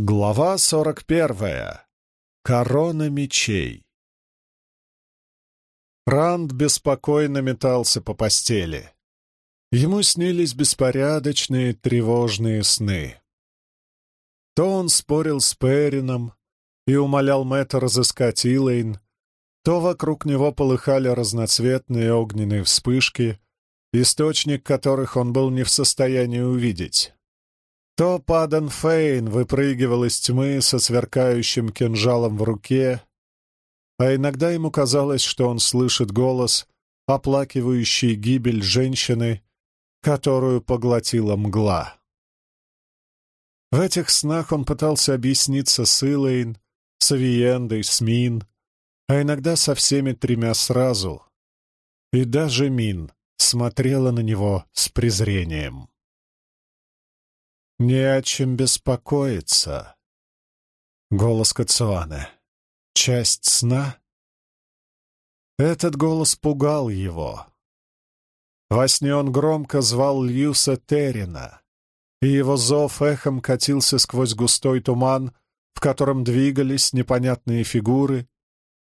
Глава сорок первая. Корона мечей. Ранд беспокойно метался по постели. Ему снились беспорядочные, тревожные сны. То он спорил с Перином и умолял Мэтта разыскать Илэйн, то вокруг него полыхали разноцветные огненные вспышки, источник которых он был не в состоянии увидеть. То Падан Фейн выпрыгивал из тьмы со сверкающим кинжалом в руке, а иногда ему казалось, что он слышит голос, оплакивающий гибель женщины, которую поглотила мгла. В этих снах он пытался объясниться с Илэйн, с Авиендой, с Мин, а иногда со всеми тремя сразу. И даже Мин смотрела на него с презрением. «Не о чем беспокоиться». Голос Кацуаны. Часть сна? Этот голос пугал его. Во сне он громко звал Льюса Террина, и его зов эхом катился сквозь густой туман, в котором двигались непонятные фигуры,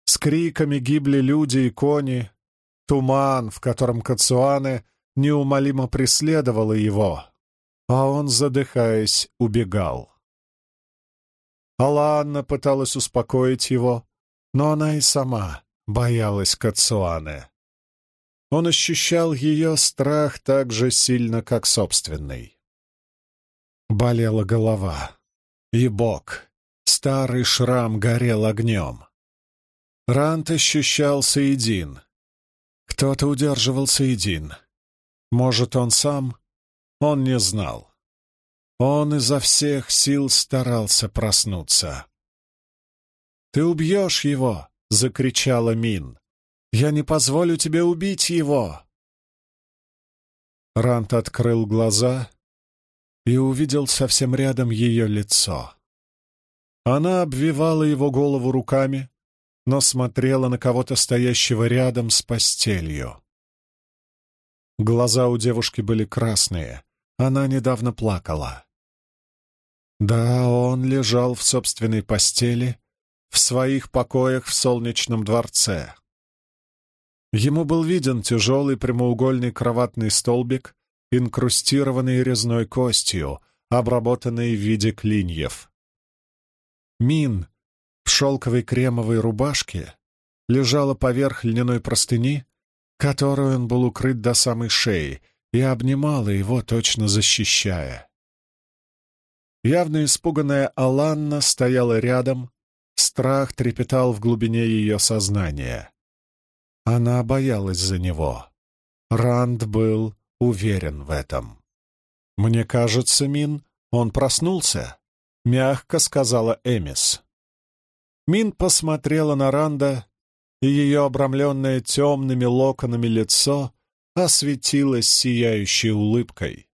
с криками гибли люди и кони, туман, в котором Кацуане неумолимо преследовала его, а он, задыхаясь, убегал. Аланна пыталась успокоить его, но она и сама боялась Кацуаны. Он ощущал ее страх так же сильно, как собственный. Болела голова, и бок, старый шрам горел огнем. Рант ощущал Саидин. Кто-то удерживал Саидин. Может, он сам? Он не знал. Он изо всех сил старался проснуться. «Ты убьешь его!» — закричала Мин. «Я не позволю тебе убить его!» Рант открыл глаза и увидел совсем рядом ее лицо. Она обвивала его голову руками, но смотрела на кого-то стоящего рядом с постелью. Глаза у девушки были красные, она недавно плакала. Да, он лежал в собственной постели, в своих покоях в солнечном дворце. Ему был виден тяжелый прямоугольный кроватный столбик, инкрустированный резной костью, обработанный в виде клиньев. Мин в шелковой кремовой рубашке лежала поверх льняной простыни, которой он был укрыт до самой шеи, и обнимала его, точно защищая. Явно испуганная Аланна стояла рядом, страх трепетал в глубине ее сознания. Она боялась за него. Ранд был уверен в этом. «Мне кажется, Мин, он проснулся», — мягко сказала Эмис. Мин посмотрела на Ранда, и ее обрамленное темными локонами лицо осветилось сияющей улыбкой.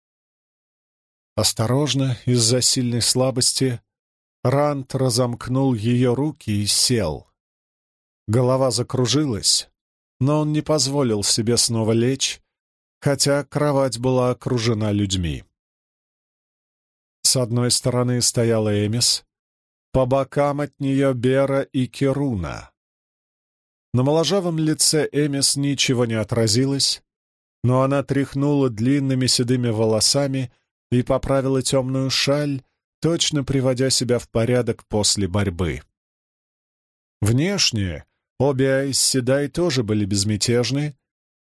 Осторожно, из-за сильной слабости, Рант разомкнул ее руки и сел. Голова закружилась, но он не позволил себе снова лечь, хотя кровать была окружена людьми. С одной стороны стояла Эмис, по бокам от нее Бера и Керуна. На моложавом лице Эмис ничего не отразилось, но она тряхнула длинными седыми волосами и поправила темную шаль, точно приводя себя в порядок после борьбы. Внешне обе Айсседай тоже были безмятежны,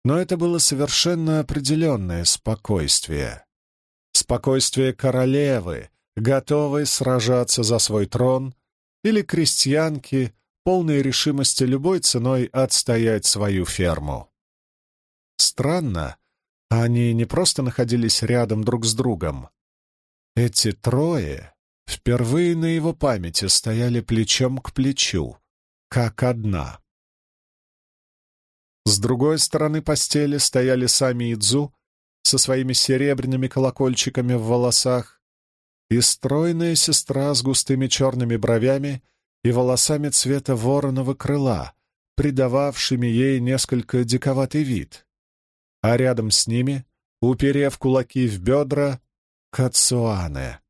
но это было совершенно определенное спокойствие. Спокойствие королевы, готовой сражаться за свой трон, или крестьянки, полной решимости любой ценой отстоять свою ферму. Странно, они не просто находились рядом друг с другом. Эти трое впервые на его памяти стояли плечом к плечу, как одна. С другой стороны постели стояли сами Идзу со своими серебряными колокольчиками в волосах и стройная сестра с густыми черными бровями и волосами цвета вороного крыла, придававшими ей несколько диковатый вид а рядом с ними, уперев кулаки в бедра, Кацуане.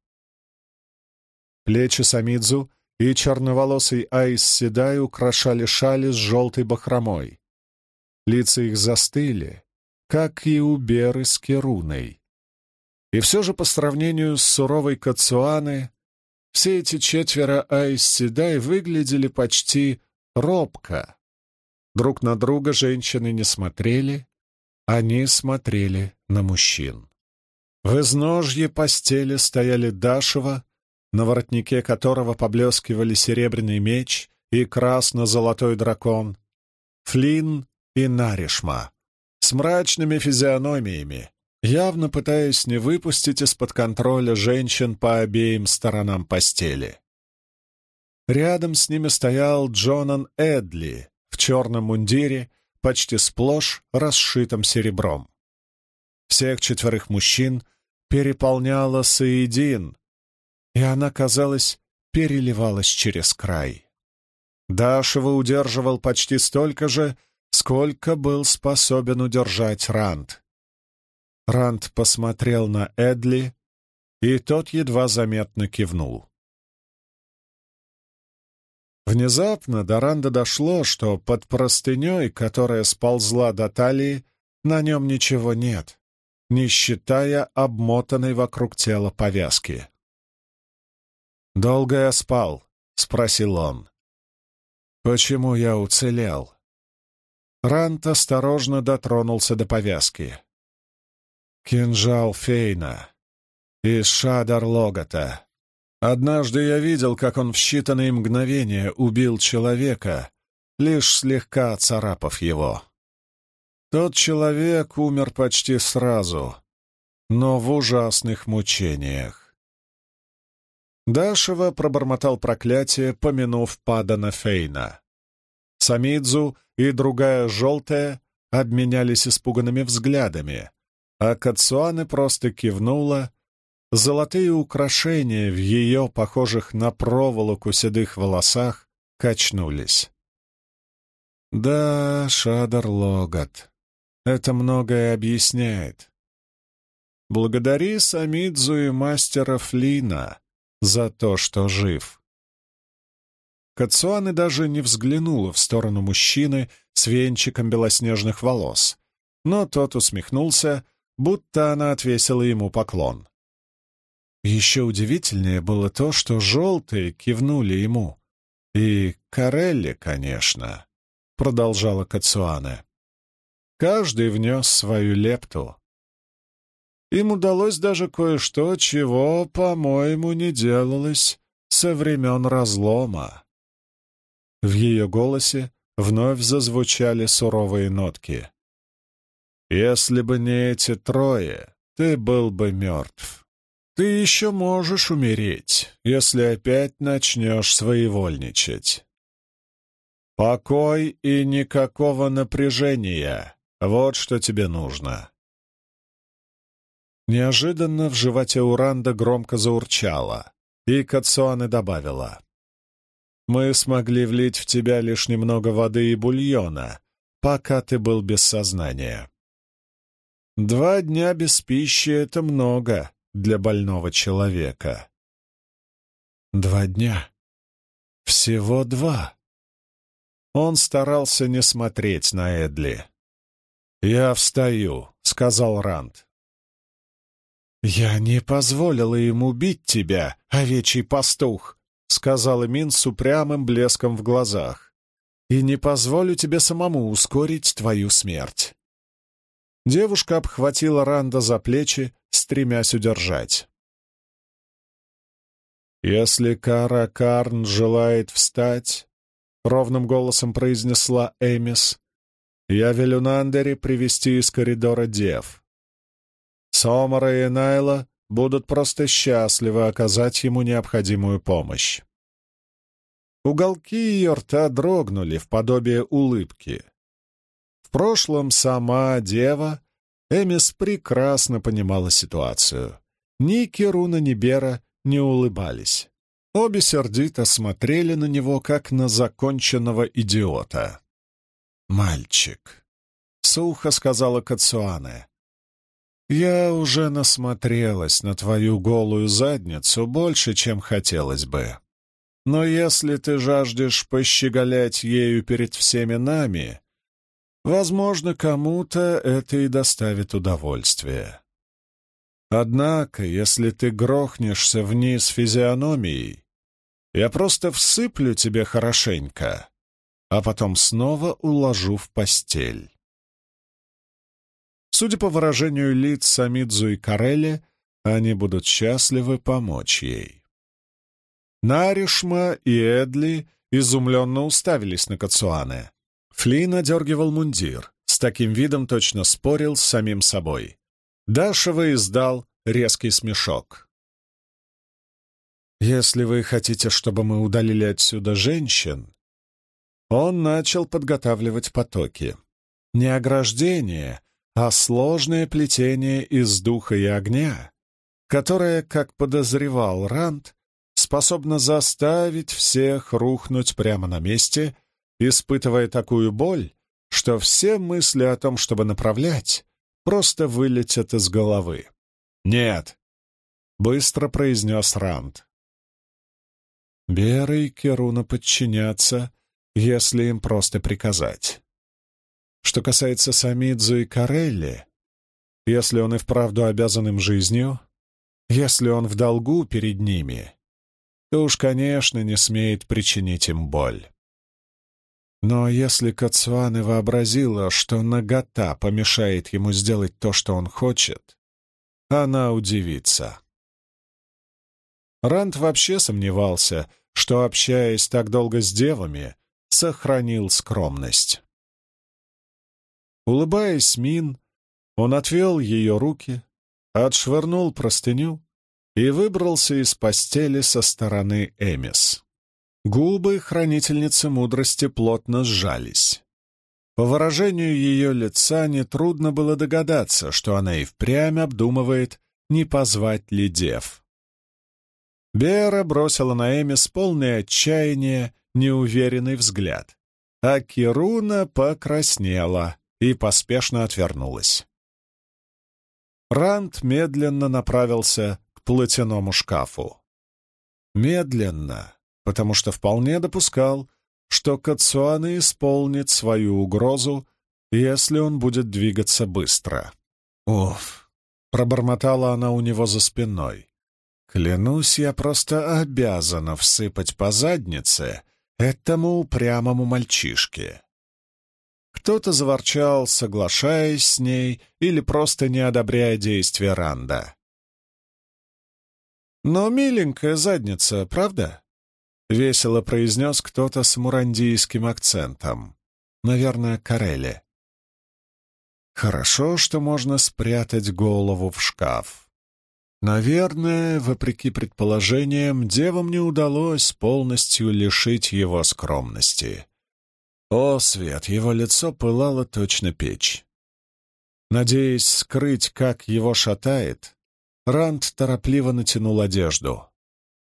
Плечи Самидзу и черноволосый Айс Седай украшали шали с желтой бахромой. Лица их застыли, как и у Беры с Керуной. И все же по сравнению с суровой Кацуаны, все эти четверо Айс Седай выглядели почти робко. Друг на друга женщины не смотрели, они смотрели на мужчин. В изножье постели стояли Дашева, на воротнике которого поблескивали серебряный меч и красно-золотой дракон, Флин и Наришма, с мрачными физиономиями, явно пытаясь не выпустить из-под контроля женщин по обеим сторонам постели. Рядом с ними стоял Джонан Эдли в черном мундире, почти сплошь расшитым серебром. Всех четверых мужчин переполняла Саидин, и она, казалось, переливалась через край. Дашева удерживал почти столько же, сколько был способен удержать Ранд. Ранд посмотрел на Эдли, и тот едва заметно кивнул. Внезапно до Ранда дошло, что под простыней, которая сползла до талии, на нем ничего нет, не считая обмотанной вокруг тела повязки. «Долго я спал?» — спросил он. «Почему я уцелел?» Рант осторожно дотронулся до повязки. «Кинжал Фейна из Шадар Логота. Однажды я видел, как он в считанные мгновения убил человека, лишь слегка царапав его. Тот человек умер почти сразу, но в ужасных мучениях. Дашева пробормотал проклятие, помянув Падана Фейна. Самидзу и другая желтая обменялись испуганными взглядами, а Кацуаны просто кивнула. Золотые украшения в ее, похожих на проволоку седых волосах, качнулись. Да, Шадар Логат, это многое объясняет. Благодари Самидзу и мастера Флина за то, что жив. Кацуаны даже не взглянула в сторону мужчины с венчиком белоснежных волос, но тот усмехнулся, будто она отвесила ему поклон. Еще удивительнее было то, что желтые кивнули ему. И Карелли, конечно, — продолжала Кацуане. Каждый внес свою лепту. Им удалось даже кое-что, чего, по-моему, не делалось со времен разлома. В ее голосе вновь зазвучали суровые нотки. «Если бы не эти трое, ты был бы мертв. Ты еще можешь умереть, если опять начнешь своевольничать. Покой и никакого напряжения — вот что тебе нужно». Неожиданно в животе Уранда громко заурчало, и Кацуаны добавила. Мы смогли влить в тебя лишь немного воды и бульона, пока ты был без сознания. Два дня без пищи — это много для больного человека. Два дня. Всего два. Он старался не смотреть на Эдли. «Я встаю», — сказал Ранд. «Я не позволила ему убить тебя, овечий пастух», — сказала Мин с упрямым блеском в глазах, «и не позволю тебе самому ускорить твою смерть». Девушка обхватила Ранда за плечи, стремясь удержать. «Если Кара Карн желает встать», — ровным голосом произнесла Эмис, — «я велю Нандере привести из коридора дев. Сомара и Найла будут просто счастливы оказать ему необходимую помощь. Уголки ее рта дрогнули в подобие улыбки. В прошлом сама дева Эмис прекрасно понимала ситуацию. Ни Керуна, ни Бера не улыбались. Обе сердито смотрели на него, как на законченного идиота. «Мальчик», — сухо сказала Кацуане, Я уже насмотрелась на твою голую задницу больше, чем хотелось бы. Но если ты жаждешь пощеголять ею перед всеми нами, возможно, кому-то это и доставит удовольствие. Однако, если ты грохнешься вниз физиономией, я просто всыплю тебе хорошенько, а потом снова уложу в постель. Судя по выражению лиц Самидзу и Карелли, они будут счастливы помочь ей. Наришма и Эдли изумленно уставились на Кацуане. Флин одергивал мундир, с таким видом точно спорил с самим собой. Дашева издал резкий смешок. «Если вы хотите, чтобы мы удалили отсюда женщин...» Он начал подготавливать потоки. Не ограждение, а сложное плетение из духа и огня, которое, как подозревал Ранд, способно заставить всех рухнуть прямо на месте, испытывая такую боль, что все мысли о том, чтобы направлять, просто вылетят из головы. «Нет», — быстро произнес Ранд. Бера и Керуна подчинятся, если им просто приказать. Что касается Самидзу и Карелли, если он и вправду обязан им жизнью, если он в долгу перед ними, то уж, конечно, не смеет причинить им боль. Но если Кацуаны вообразила, что нагота помешает ему сделать то, что он хочет, она удивится. Рант вообще сомневался, что, общаясь так долго с девами, сохранил скромность. Улыбаясь Мин, он отвел ее руки, отшвырнул простыню и выбрался из постели со стороны Эмис. Губы хранительницы мудрости плотно сжались. По выражению ее лица нетрудно было догадаться, что она и впрямь обдумывает, не позвать ли дев. Бера бросила на Эмис полное отчаяние, неуверенный взгляд, а Кируна покраснела и поспешно отвернулась. Ранд медленно направился к платяному шкафу. Медленно, потому что вполне допускал, что Кацуана исполнит свою угрозу, если он будет двигаться быстро. «Уф!» — пробормотала она у него за спиной. «Клянусь, я просто обязана всыпать по заднице этому упрямому мальчишке». Кто-то заворчал, соглашаясь с ней или просто не одобряя действия Ранда. «Но миленькая задница, правда?» — весело произнес кто-то с мурандийским акцентом. Наверное, Карелли. Хорошо, что можно спрятать голову в шкаф. Наверное, вопреки предположениям, девам не удалось полностью лишить его скромности. О, свет, его лицо пылало точно печь. Надеясь скрыть, как его шатает, Ранд торопливо натянул одежду.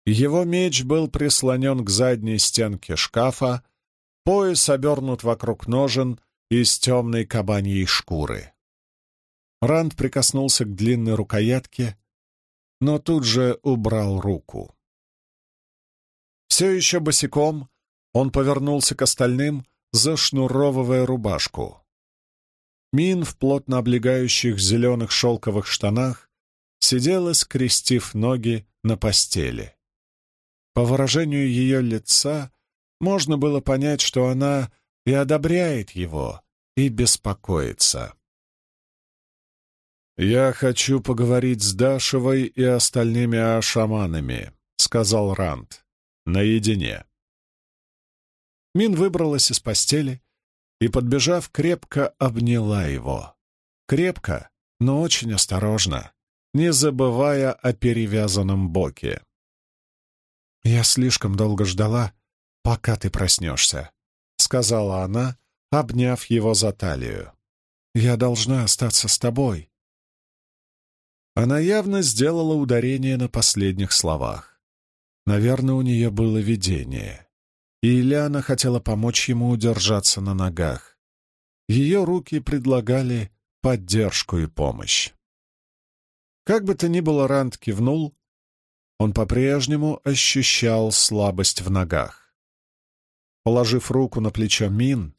Его меч был прислонен к задней стенке шкафа, пояс обернут вокруг ножен из темной кабаньей шкуры. Ранд прикоснулся к длинной рукоятке, но тут же убрал руку. Все еще босиком он повернулся к остальным зашнуровывая рубашку. Мин в плотно облегающих зеленых шелковых штанах сидела, скрестив ноги на постели. По выражению ее лица можно было понять, что она и одобряет его, и беспокоится. «Я хочу поговорить с Дашевой и остальными ашаманами», — сказал Ранд, — «наедине». Мин выбралась из постели и, подбежав, крепко обняла его. Крепко, но очень осторожно, не забывая о перевязанном боке. «Я слишком долго ждала, пока ты проснешься», — сказала она, обняв его за талию. «Я должна остаться с тобой». Она явно сделала ударение на последних словах. Наверное, у нее было видение и Ильяна хотела помочь ему удержаться на ногах. Ее руки предлагали поддержку и помощь. Как бы то ни было, Ранд кивнул. Он по-прежнему ощущал слабость в ногах. Положив руку на плечо Мин,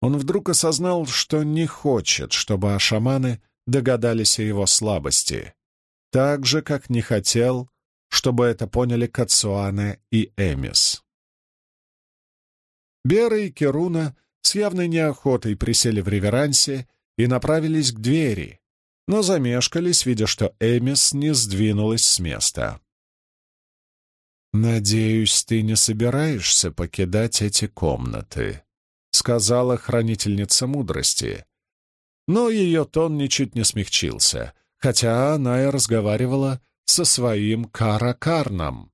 он вдруг осознал, что не хочет, чтобы ашаманы догадались о его слабости, так же, как не хотел, чтобы это поняли Кацуане и Эмис. Бера и Керуна с явной неохотой присели в реверансе и направились к двери, но замешкались, видя, что Эмис не сдвинулась с места. «Надеюсь, ты не собираешься покидать эти комнаты», — сказала хранительница мудрости. Но ее тон ничуть не смягчился, хотя она и разговаривала со своим каракарном.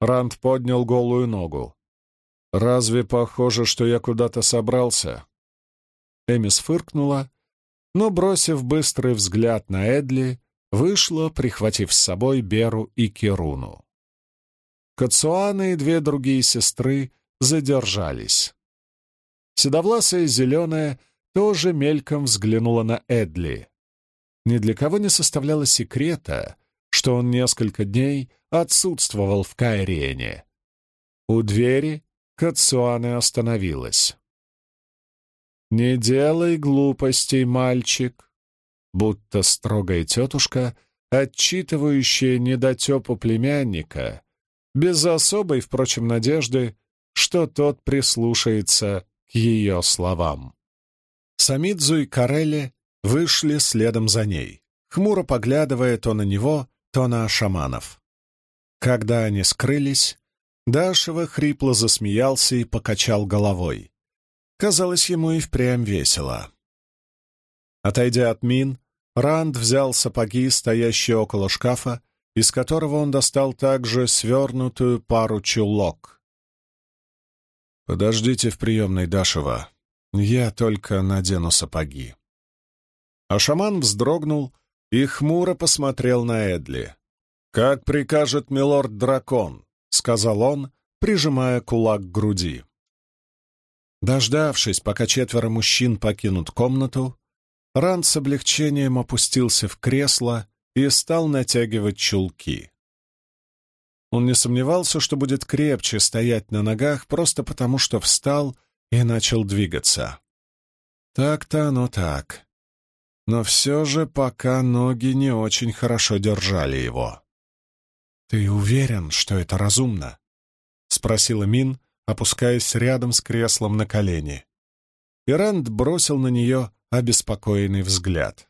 Ранд поднял голую ногу. «Разве похоже, что я куда-то собрался?» Эмис фыркнула, но, бросив быстрый взгляд на Эдли, вышла, прихватив с собой Беру и Кируну. Кацуана и две другие сестры задержались. Седовласая зеленая тоже мельком взглянула на Эдли. Ни для кого не составляло секрета, что он несколько дней отсутствовал в Кайрене. У двери Кацуане остановилась. «Не делай глупостей, мальчик», будто строгая тетушка, отчитывающая недотепу племянника, без особой, впрочем, надежды, что тот прислушается к ее словам. Самидзу и Карелли вышли следом за ней, хмуро поглядывая то на него, то на шаманов. Когда они скрылись, Дашева хрипло засмеялся и покачал головой. Казалось, ему и впрямь весело. Отойдя от мин, Ранд взял сапоги, стоящие около шкафа, из которого он достал также свернутую пару чулок. «Подождите в приемной Дашева. Я только надену сапоги». А шаман вздрогнул и хмуро посмотрел на Эдли. «Как прикажет милорд-дракон», — сказал он, прижимая кулак к груди. Дождавшись, пока четверо мужчин покинут комнату, Ранд с облегчением опустился в кресло и стал натягивать чулки. Он не сомневался, что будет крепче стоять на ногах просто потому, что встал и начал двигаться. Так-то оно так но все же пока ноги не очень хорошо держали его. «Ты уверен, что это разумно?» — спросила Мин, опускаясь рядом с креслом на колени. Иранд бросил на нее обеспокоенный взгляд.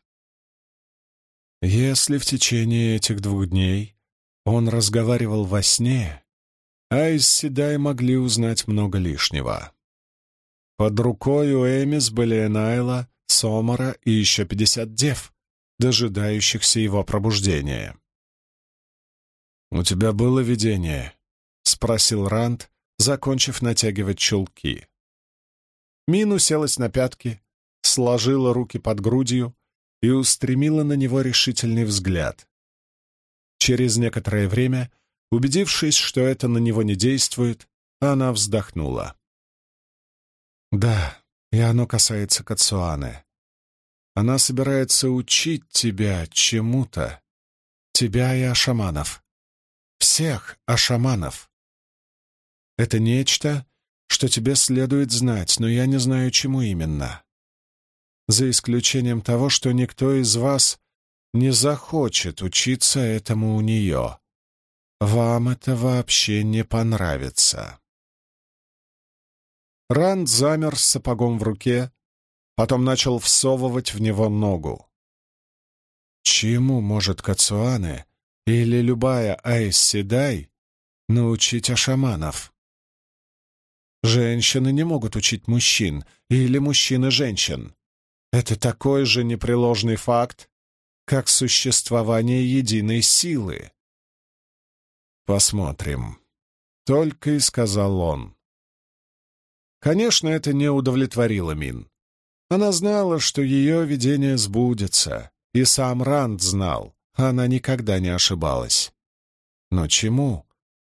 Если в течение этих двух дней он разговаривал во сне, Айс Седай могли узнать много лишнего. Под рукой у Эмис были Энайла Сомара и еще пятьдесят дев, дожидающихся его пробуждения. «У тебя было видение?» — спросил Ранд, закончив натягивать чулки. Мин уселась на пятки, сложила руки под грудью и устремила на него решительный взгляд. Через некоторое время, убедившись, что это на него не действует, она вздохнула. «Да, и оно касается Кацуаны. Она собирается учить тебя чему-то. Тебя и ашаманов. Всех ашаманов. Это нечто, что тебе следует знать, но я не знаю, чему именно. За исключением того, что никто из вас не захочет учиться этому у нее. Вам это вообще не понравится. Ранд замер с сапогом в руке, потом начал всовывать в него ногу. Чему может Кацуане или любая Айс Седай научить ашаманов? Женщины не могут учить мужчин или мужчины женщин. Это такой же непреложный факт, как существование единой силы. «Посмотрим», — только и сказал он. Конечно, это не удовлетворило Мин. Она знала, что ее видение сбудется, и сам Ранд знал, она никогда не ошибалась. Но чему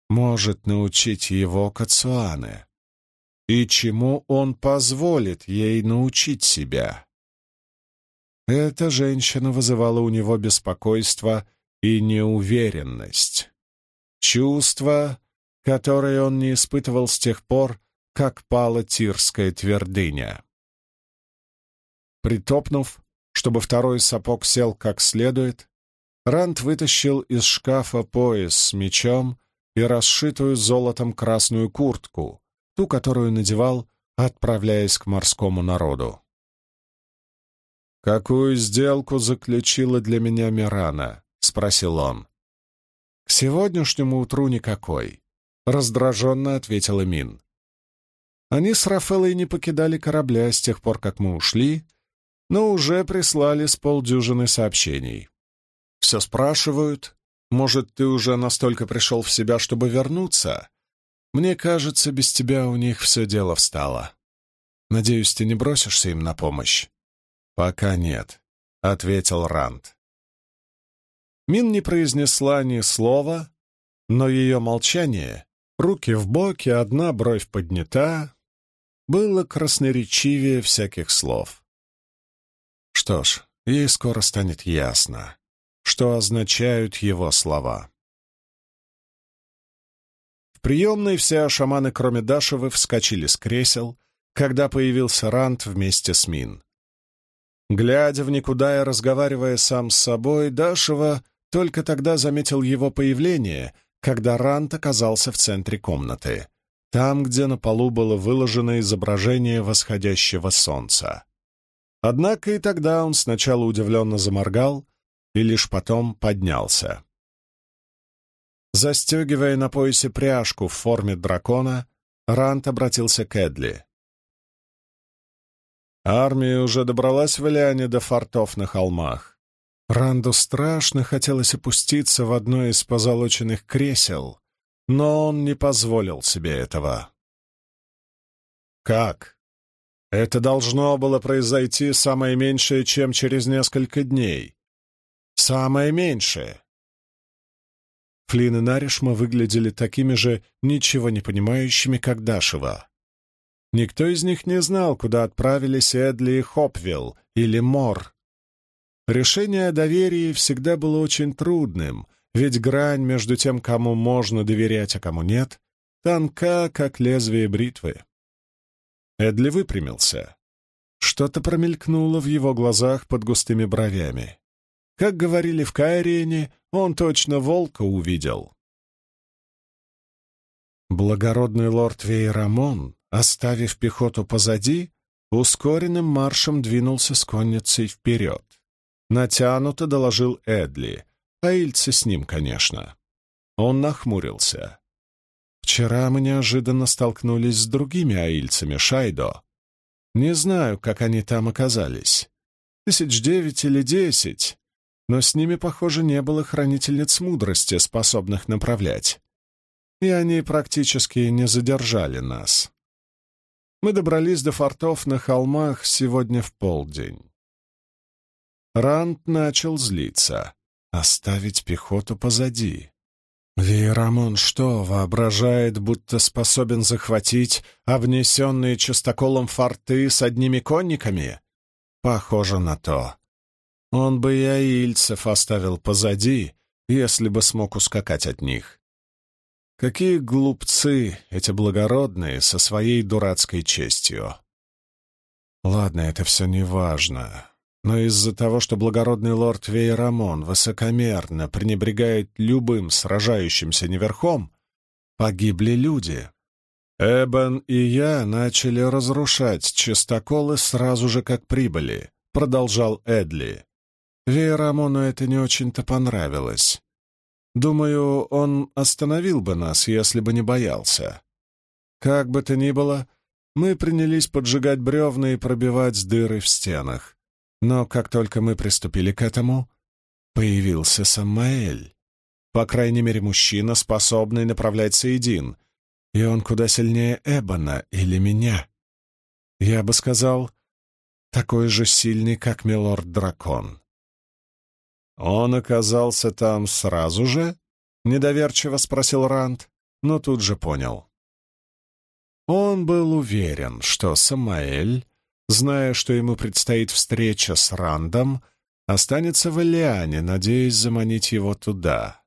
может научить его Кацуане? И чему он позволит ей научить себя? Эта женщина вызывала у него беспокойство и неуверенность. Чувство, которое он не испытывал с тех пор, как пала Тирская твердыня. Притопнув, чтобы второй сапог сел как следует, Рант вытащил из шкафа пояс с мечом и расшитую золотом красную куртку, ту, которую надевал, отправляясь к морскому народу. «Какую сделку заключила для меня Мирана?» — спросил он. «К сегодняшнему утру никакой», — раздраженно ответила Мин. Они с Рафаэлой не покидали корабля с тех пор, как мы ушли, но уже прислали с полдюжины сообщений. Все спрашивают, может, ты уже настолько пришел в себя, чтобы вернуться? Мне кажется, без тебя у них все дело встало. Надеюсь, ты не бросишься им на помощь? Пока нет, — ответил Ранд. Мин не произнесла ни слова, но ее молчание, руки в боки, одна бровь поднята, было красноречивее всяких слов. Что ж, ей скоро станет ясно, что означают его слова. Приемной все шаманы, кроме Дашевы, вскочили с кресел, когда появился Рант вместе с Мин. Глядя в никуда и разговаривая сам с собой, Дашева только тогда заметил его появление, когда Рант оказался в центре комнаты, там, где на полу было выложено изображение восходящего солнца. Однако и тогда он сначала удивленно заморгал и лишь потом поднялся. Застегивая на поясе пряжку в форме дракона, Рант обратился к Эдли. Армия уже добралась в Ильяне до фортов на холмах. Ранду страшно хотелось опуститься в одно из позолоченных кресел, но он не позволил себе этого. «Как?» Это должно было произойти самое меньшее, чем через несколько дней. Самое меньшее. Флин и Наришма выглядели такими же ничего не понимающими, как Дашева. Никто из них не знал, куда отправились Эдли и Хопвилл или Мор. Решение о доверии всегда было очень трудным, ведь грань между тем, кому можно доверять, а кому нет, тонка, как лезвие бритвы. Эдли выпрямился. Что-то промелькнуло в его глазах под густыми бровями. Как говорили в Кайрене, он точно волка увидел. Благородный лорд Вейрамон, оставив пехоту позади, ускоренным маршем двинулся с конницей вперед. Натянуто доложил Эдли, а Ильцы с ним, конечно. Он нахмурился. Вчера мы неожиданно столкнулись с другими аильцами Шайдо. Не знаю, как они там оказались. Тысяч девять или десять. Но с ними, похоже, не было хранительниц мудрости, способных направлять. И они практически не задержали нас. Мы добрались до фортов на холмах сегодня в полдень. Рант начал злиться. Оставить пехоту позади. Вейрамон что, воображает, будто способен захватить обнесенные частоколом форты с одними конниками? Похоже на то. Он бы и аильцев оставил позади, если бы смог ускакать от них. Какие глупцы эти благородные со своей дурацкой честью. Ладно, это все не важно. Но из-за того, что благородный лорд Вейрамон высокомерно пренебрегает любым сражающимся неверхом, погибли люди. Эбон и я начали разрушать чистоколы сразу же, как прибыли, продолжал Эдли. Вейрамону это не очень-то понравилось. Думаю, он остановил бы нас, если бы не боялся. Как бы то ни было, мы принялись поджигать бревна и пробивать дыры в стенах. Но как только мы приступили к этому, появился Самаэль. По крайней мере, мужчина, способный направлять Саидин, и он куда сильнее Эбона или меня. Я бы сказал, такой же сильный, как Милорд-дракон. «Он оказался там сразу же?» — недоверчиво спросил Ранд, но тут же понял. Он был уверен, что Самаэль зная, что ему предстоит встреча с Рандом, останется в Элиане, надеясь заманить его туда.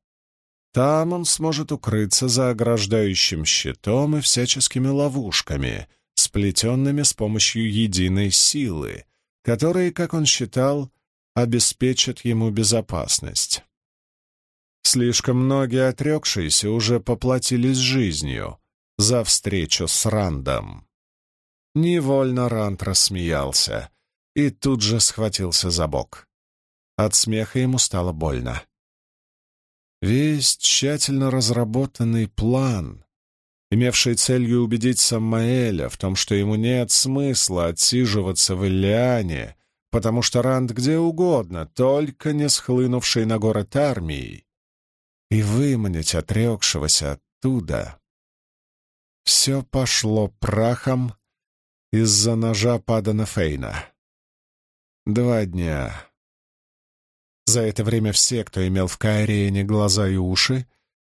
Там он сможет укрыться за ограждающим щитом и всяческими ловушками, сплетенными с помощью единой силы, которые, как он считал, обеспечат ему безопасность. Слишком многие отрекшиеся уже поплатились жизнью за встречу с Рандом. Невольно Ранд рассмеялся и тут же схватился за бок. От смеха ему стало больно. Весь тщательно разработанный план, имевший целью убедить Самаэля в том, что ему нет смысла отсиживаться в Ильяне, потому что Ранд где угодно, только не схлынувший на город армией, и выманить отрекшегося оттуда. Все пошло прахом из-за ножа Падана Фейна. Два дня. За это время все, кто имел в Каириене глаза и уши,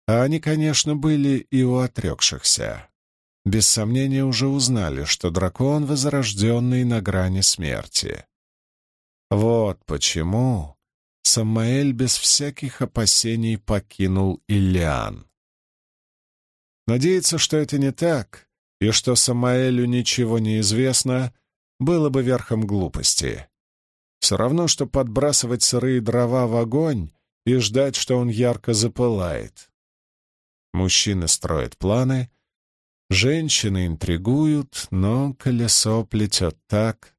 а они, конечно, были и у отрекшихся, без сомнения уже узнали, что дракон возрожденный на грани смерти. Вот почему Самаэль без всяких опасений покинул Ильян. Надеяться, что это не так, и что Самаэлю ничего не известно, было бы верхом глупости. Все равно, что подбрасывать сырые дрова в огонь и ждать, что он ярко запылает. Мужчины строят планы, женщины интригуют, но колесо плетет так,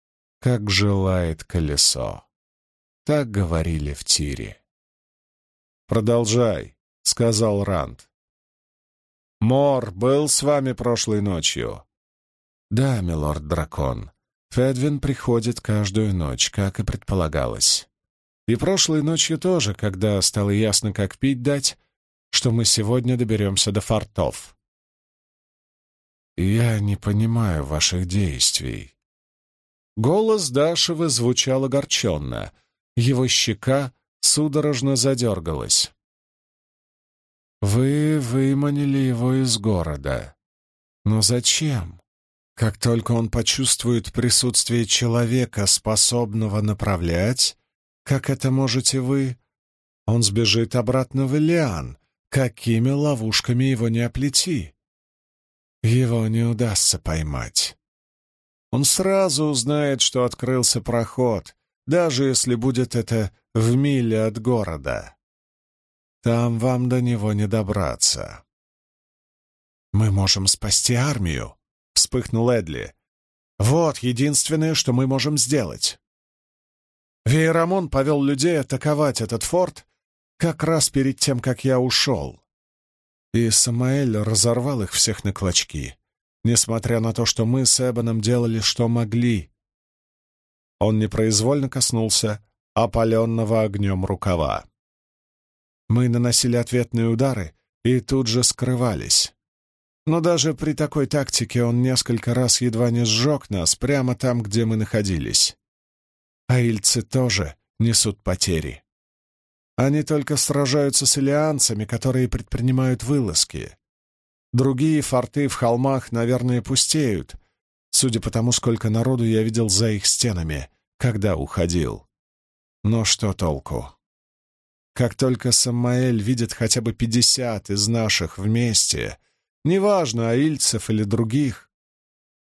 как желает колесо. Так говорили в тире. «Продолжай», — сказал Ранд. Мор был с вами прошлой ночью?» «Да, милорд-дракон. Федвин приходит каждую ночь, как и предполагалось. И прошлой ночью тоже, когда стало ясно, как пить дать, что мы сегодня доберемся до фортов. Я не понимаю ваших действий». Голос Дашева звучал огорченно. Его щека судорожно задергалась. Вы выманили его из города. Но зачем? Как только он почувствует присутствие человека, способного направлять, как это можете вы, он сбежит обратно в Илиан, какими ловушками его не оплети. Его не удастся поймать. Он сразу узнает, что открылся проход, даже если будет это в миле от города. Там вам до него не добраться. «Мы можем спасти армию», — вспыхнул Эдли. «Вот единственное, что мы можем сделать». Вейрамон повел людей атаковать этот форт как раз перед тем, как я ушел. И Самаэль разорвал их всех на клочки, несмотря на то, что мы с Эбоном делали, что могли. Он непроизвольно коснулся опаленного огнем рукава. Мы наносили ответные удары и тут же скрывались. Но даже при такой тактике он несколько раз едва не сжег нас прямо там, где мы находились. Аильцы тоже несут потери. Они только сражаются с илианцами, которые предпринимают вылазки. Другие форты в холмах, наверное, пустеют, судя по тому, сколько народу я видел за их стенами, когда уходил. Но что толку? Как только Самаэль видит хотя бы пятьдесят из наших вместе, неважно, аильцев или других,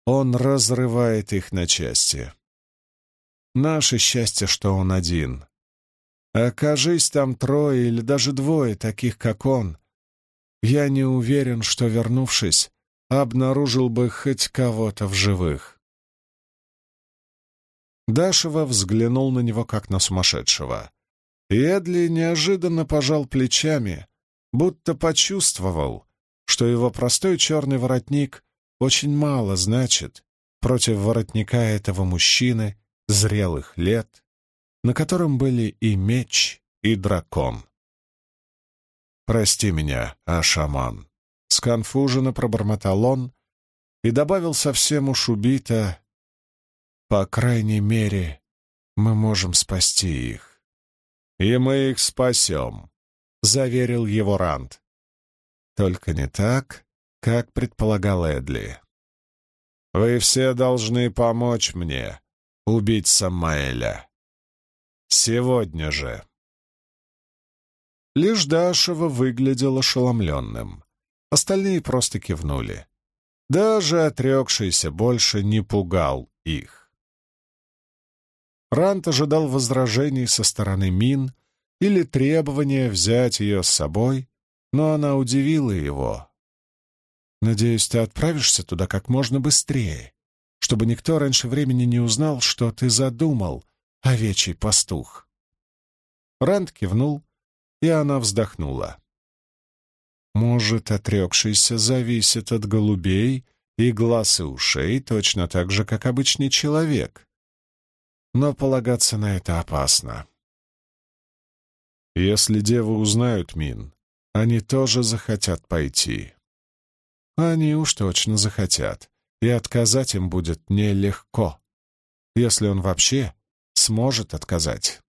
он разрывает их на части. Наше счастье, что он один. Окажись там трое или даже двое таких, как он, я не уверен, что, вернувшись, обнаружил бы хоть кого-то в живых. Дашева взглянул на него как на сумасшедшего. Эдли неожиданно пожал плечами, будто почувствовал, что его простой черный воротник очень мало значит против воротника этого мужчины зрелых лет, на котором были и меч, и дракон. «Прости меня, Ашаман», — сконфуженно пробормотал он и добавил совсем уж убито, «По крайней мере, мы можем спасти их». «И мы их спасем», — заверил его Ранд. Только не так, как предполагал Эдли. Вы все должны помочь мне убить Самаэля. Сегодня же. Лишь Дашева выглядел ошеломленным. Остальные просто кивнули. Даже отрекшийся больше не пугал их. Рант ожидал возражений со стороны Мин или требования взять ее с собой, но она удивила его. «Надеюсь, ты отправишься туда как можно быстрее, чтобы никто раньше времени не узнал, что ты задумал, овечий пастух». Ранд кивнул, и она вздохнула. Может, отрекшийся зависит от голубей и глаз и ушей точно так же, как обычный человек. Но полагаться на это опасно. Если девы узнают Мин, они тоже захотят пойти. Они уж точно захотят, и отказать им будет нелегко, если он вообще сможет отказать.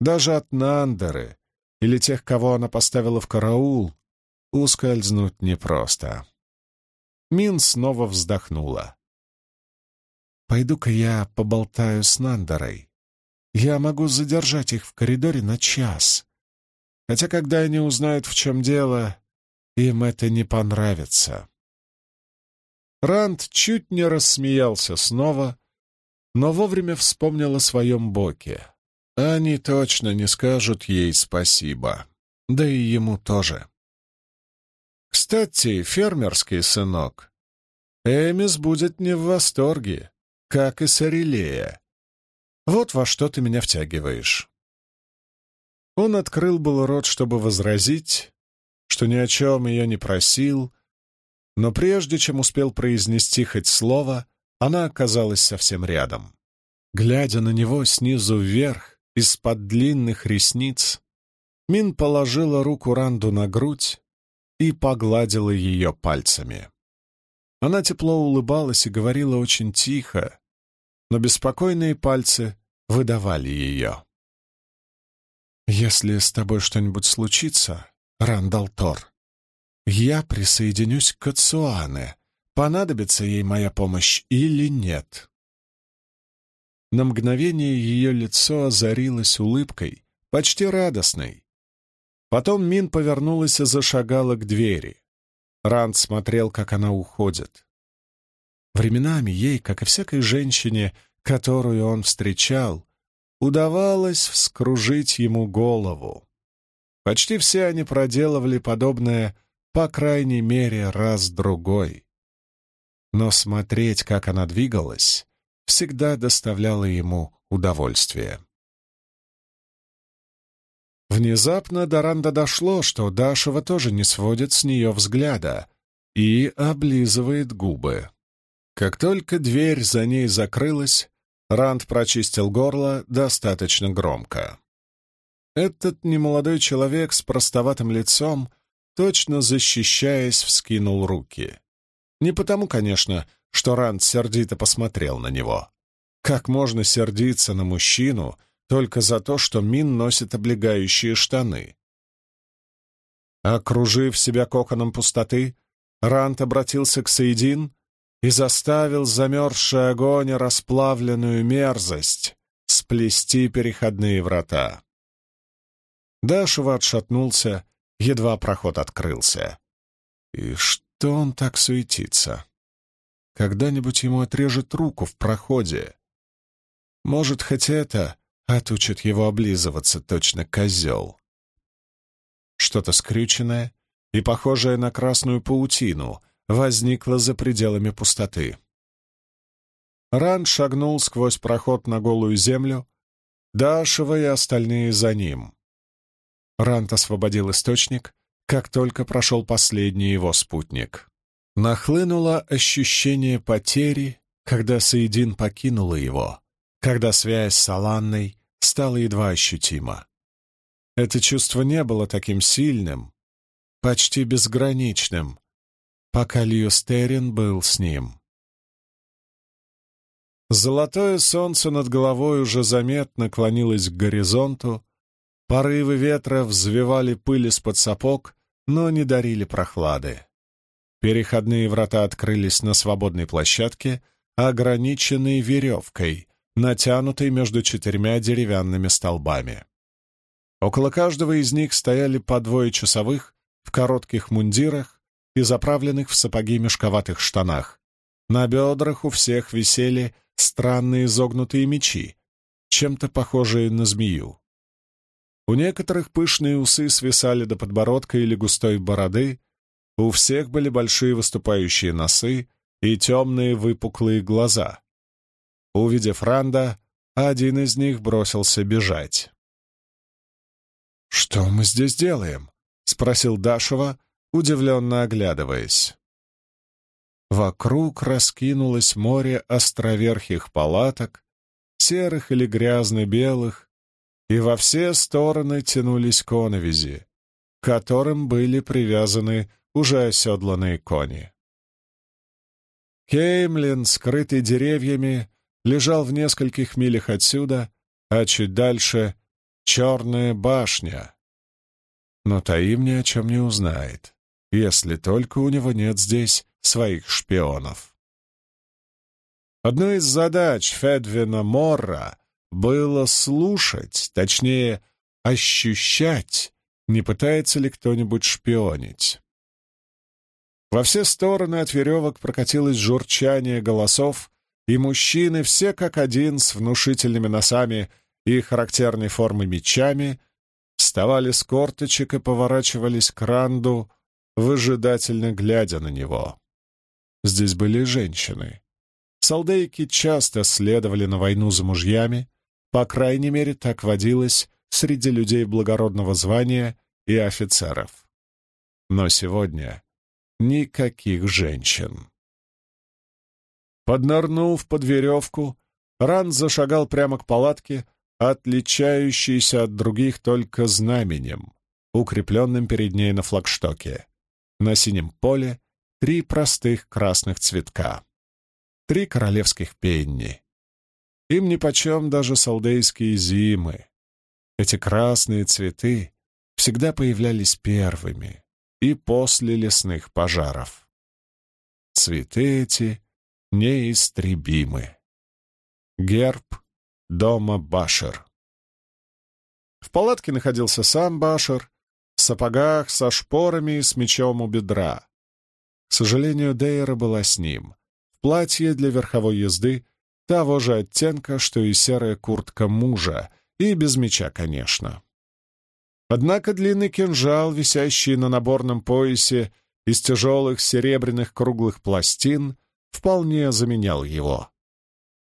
Даже от Нандеры или тех, кого она поставила в караул, ускользнуть непросто. Мин снова вздохнула. «Пойду-ка я поболтаю с Нандерой. Я могу задержать их в коридоре на час. Хотя, когда они узнают, в чем дело, им это не понравится». Ранд чуть не рассмеялся снова, но вовремя вспомнил о своем боке. Они точно не скажут ей спасибо. Да и ему тоже. Кстати, фермерский сынок, Эмис будет не в восторге, как и Сарилея. Вот во что ты меня втягиваешь. Он открыл был рот, чтобы возразить, что ни о чем ее не просил, но прежде чем успел произнести хоть слово, она оказалась совсем рядом. Глядя на него снизу вверх, из-под длинных ресниц, Мин положила руку Ранду на грудь и погладила ее пальцами. Она тепло улыбалась и говорила очень тихо, но беспокойные пальцы выдавали ее. «Если с тобой что-нибудь случится, Рандал Тор, я присоединюсь к Ацуане, понадобится ей моя помощь или нет». На мгновение ее лицо озарилось улыбкой, почти радостной. Потом Мин повернулась и зашагала к двери. Ранд смотрел, как она уходит. Временами ей, как и всякой женщине, которую он встречал, удавалось вскружить ему голову. Почти все они проделывали подобное, по крайней мере, раз-другой. Но смотреть, как она двигалась, всегда доставляло ему удовольствие. Внезапно до Ранда дошло, что Дашева тоже не сводит с нее взгляда и облизывает губы. Как только дверь за ней закрылась, Ранд прочистил горло достаточно громко. Этот немолодой человек с простоватым лицом, точно защищаясь, вскинул руки. Не потому, конечно, что Ранд сердито посмотрел на него. Как можно сердиться на мужчину только за то, что Мин носит облегающие штаны? Окружив себя коконом пустоты, Рант обратился к Саидин и заставил замерзший огонь расплавленную мерзость сплести переходные врата. Дашева отшатнулся, едва проход открылся. И что он так суетится? Когда-нибудь ему отрежет руку в проходе. Может, хоть это отучит его облизываться, точно козел. Что-то скрюченное и похожее на красную паутину возникло за пределами пустоты. Ран шагнул сквозь проход на голую землю, Дашева и остальные за ним. Рант освободил источник, как только прошел последний его спутник. Нахлынуло ощущение потери, когда Саидин покинула его, когда связь с Аланной стала едва ощутима. Это чувство не было таким сильным, почти безграничным, пока Льюстерин был с ним. Золотое солнце над головой уже заметно клонилось к горизонту, порывы ветра взвивали пыль из-под сапог, но не дарили прохлады. Переходные врата открылись на свободной площадке, ограниченной веревкой, натянутой между четырьмя деревянными столбами. Около каждого из них стояли по двое часовых в коротких мундирах и заправленных в сапоги мешковатых штанах. На бедрах у всех висели странные изогнутые мечи, чем-то похожие на змею. У некоторых пышные усы свисали до подбородка или густой бороды, у всех были большие выступающие носы и темные выпуклые глаза. Увидев Ранда, один из них бросился бежать. «Что мы здесь делаем?» — спросил Дашева, удивленно оглядываясь. Вокруг раскинулось море островерхих палаток, серых или грязно-белых, и во все стороны тянулись коновизи, к которым были привязаны уже оседланные кони. Кеймлин, скрытый деревьями, лежал в нескольких милях отсюда, а чуть дальше — черная башня. Но Таим ни о чем не узнает, если только у него нет здесь своих шпионов. Одной из задач Федвина Морра было слушать, точнее, ощущать, не пытается ли кто-нибудь шпионить. Во все стороны от веревок прокатилось журчание голосов, и мужчины, все как один, с внушительными носами и характерной формы мечами, вставали с корточек и поворачивались к Ранду, выжидательно глядя на него. Здесь были женщины. Солдейки часто следовали на войну за мужьями, по крайней мере, так водилось среди людей благородного звания и офицеров. Но сегодня никаких женщин. Поднырнув под веревку, Ран зашагал прямо к палатке, отличающейся от других только знаменем, укрепленным перед ней на флагштоке. На синем поле три простых красных цветка. Три королевских пенни. Им нипочем даже салдейские зимы. Эти красные цветы всегда появлялись первыми, и после лесных пожаров. Цветы эти неистребимы. Герб дома Башер. В палатке находился сам Башер, в сапогах, со шпорами и с мечом у бедра. К сожалению, Дейра была с ним, в платье для верховой езды, того же оттенка, что и серая куртка мужа, и без меча, конечно. Однако длинный кинжал, висящий на наборном поясе из тяжелых серебряных круглых пластин, вполне заменял его.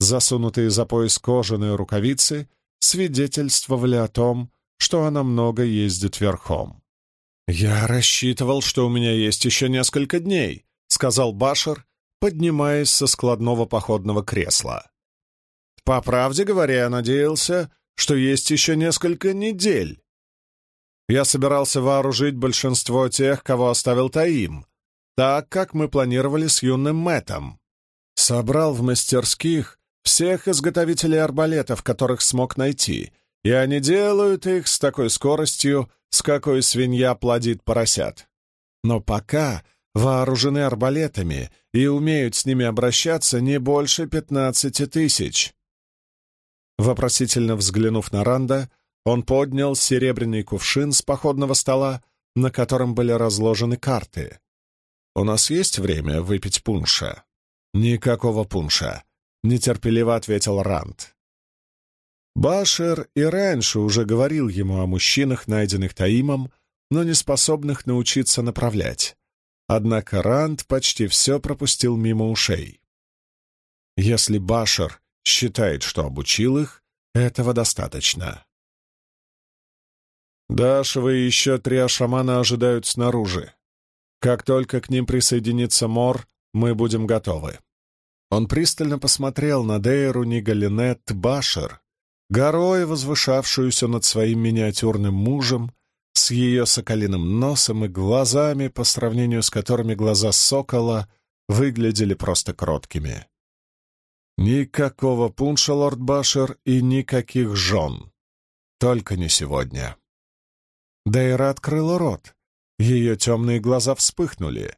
Засунутые за пояс кожаные рукавицы свидетельствовали о том, что она много ездит верхом. «Я рассчитывал, что у меня есть еще несколько дней», — сказал Башер, поднимаясь со складного походного кресла. «По правде говоря, я надеялся, что есть еще несколько недель. Я собирался вооружить большинство тех, кого оставил Таим, так, как мы планировали с юным Мэтом. Собрал в мастерских всех изготовителей арбалетов, которых смог найти, и они делают их с такой скоростью, с какой свинья плодит поросят. Но пока вооружены арбалетами и умеют с ними обращаться не больше пятнадцати тысяч. Вопросительно взглянув на Ранда, он поднял серебряный кувшин с походного стола, на котором были разложены карты. «У нас есть время выпить пунша?» «Никакого пунша», — нетерпеливо ответил Ранд. Башер и раньше уже говорил ему о мужчинах, найденных Таимом, но не способных научиться направлять. Однако Ранд почти все пропустил мимо ушей. Если Башер считает, что обучил их, этого достаточно. Дашева и еще три ашамана ожидают снаружи. Как только к ним присоединится Мор, мы будем готовы. Он пристально посмотрел на Дейру Нигалинет Башер, горой возвышавшуюся над своим миниатюрным мужем, с ее соколиным носом и глазами, по сравнению с которыми глаза сокола выглядели просто кроткими. Никакого пунша, лорд Башер, и никаких жен. Только не сегодня. Дейра открыла рот. Ее темные глаза вспыхнули.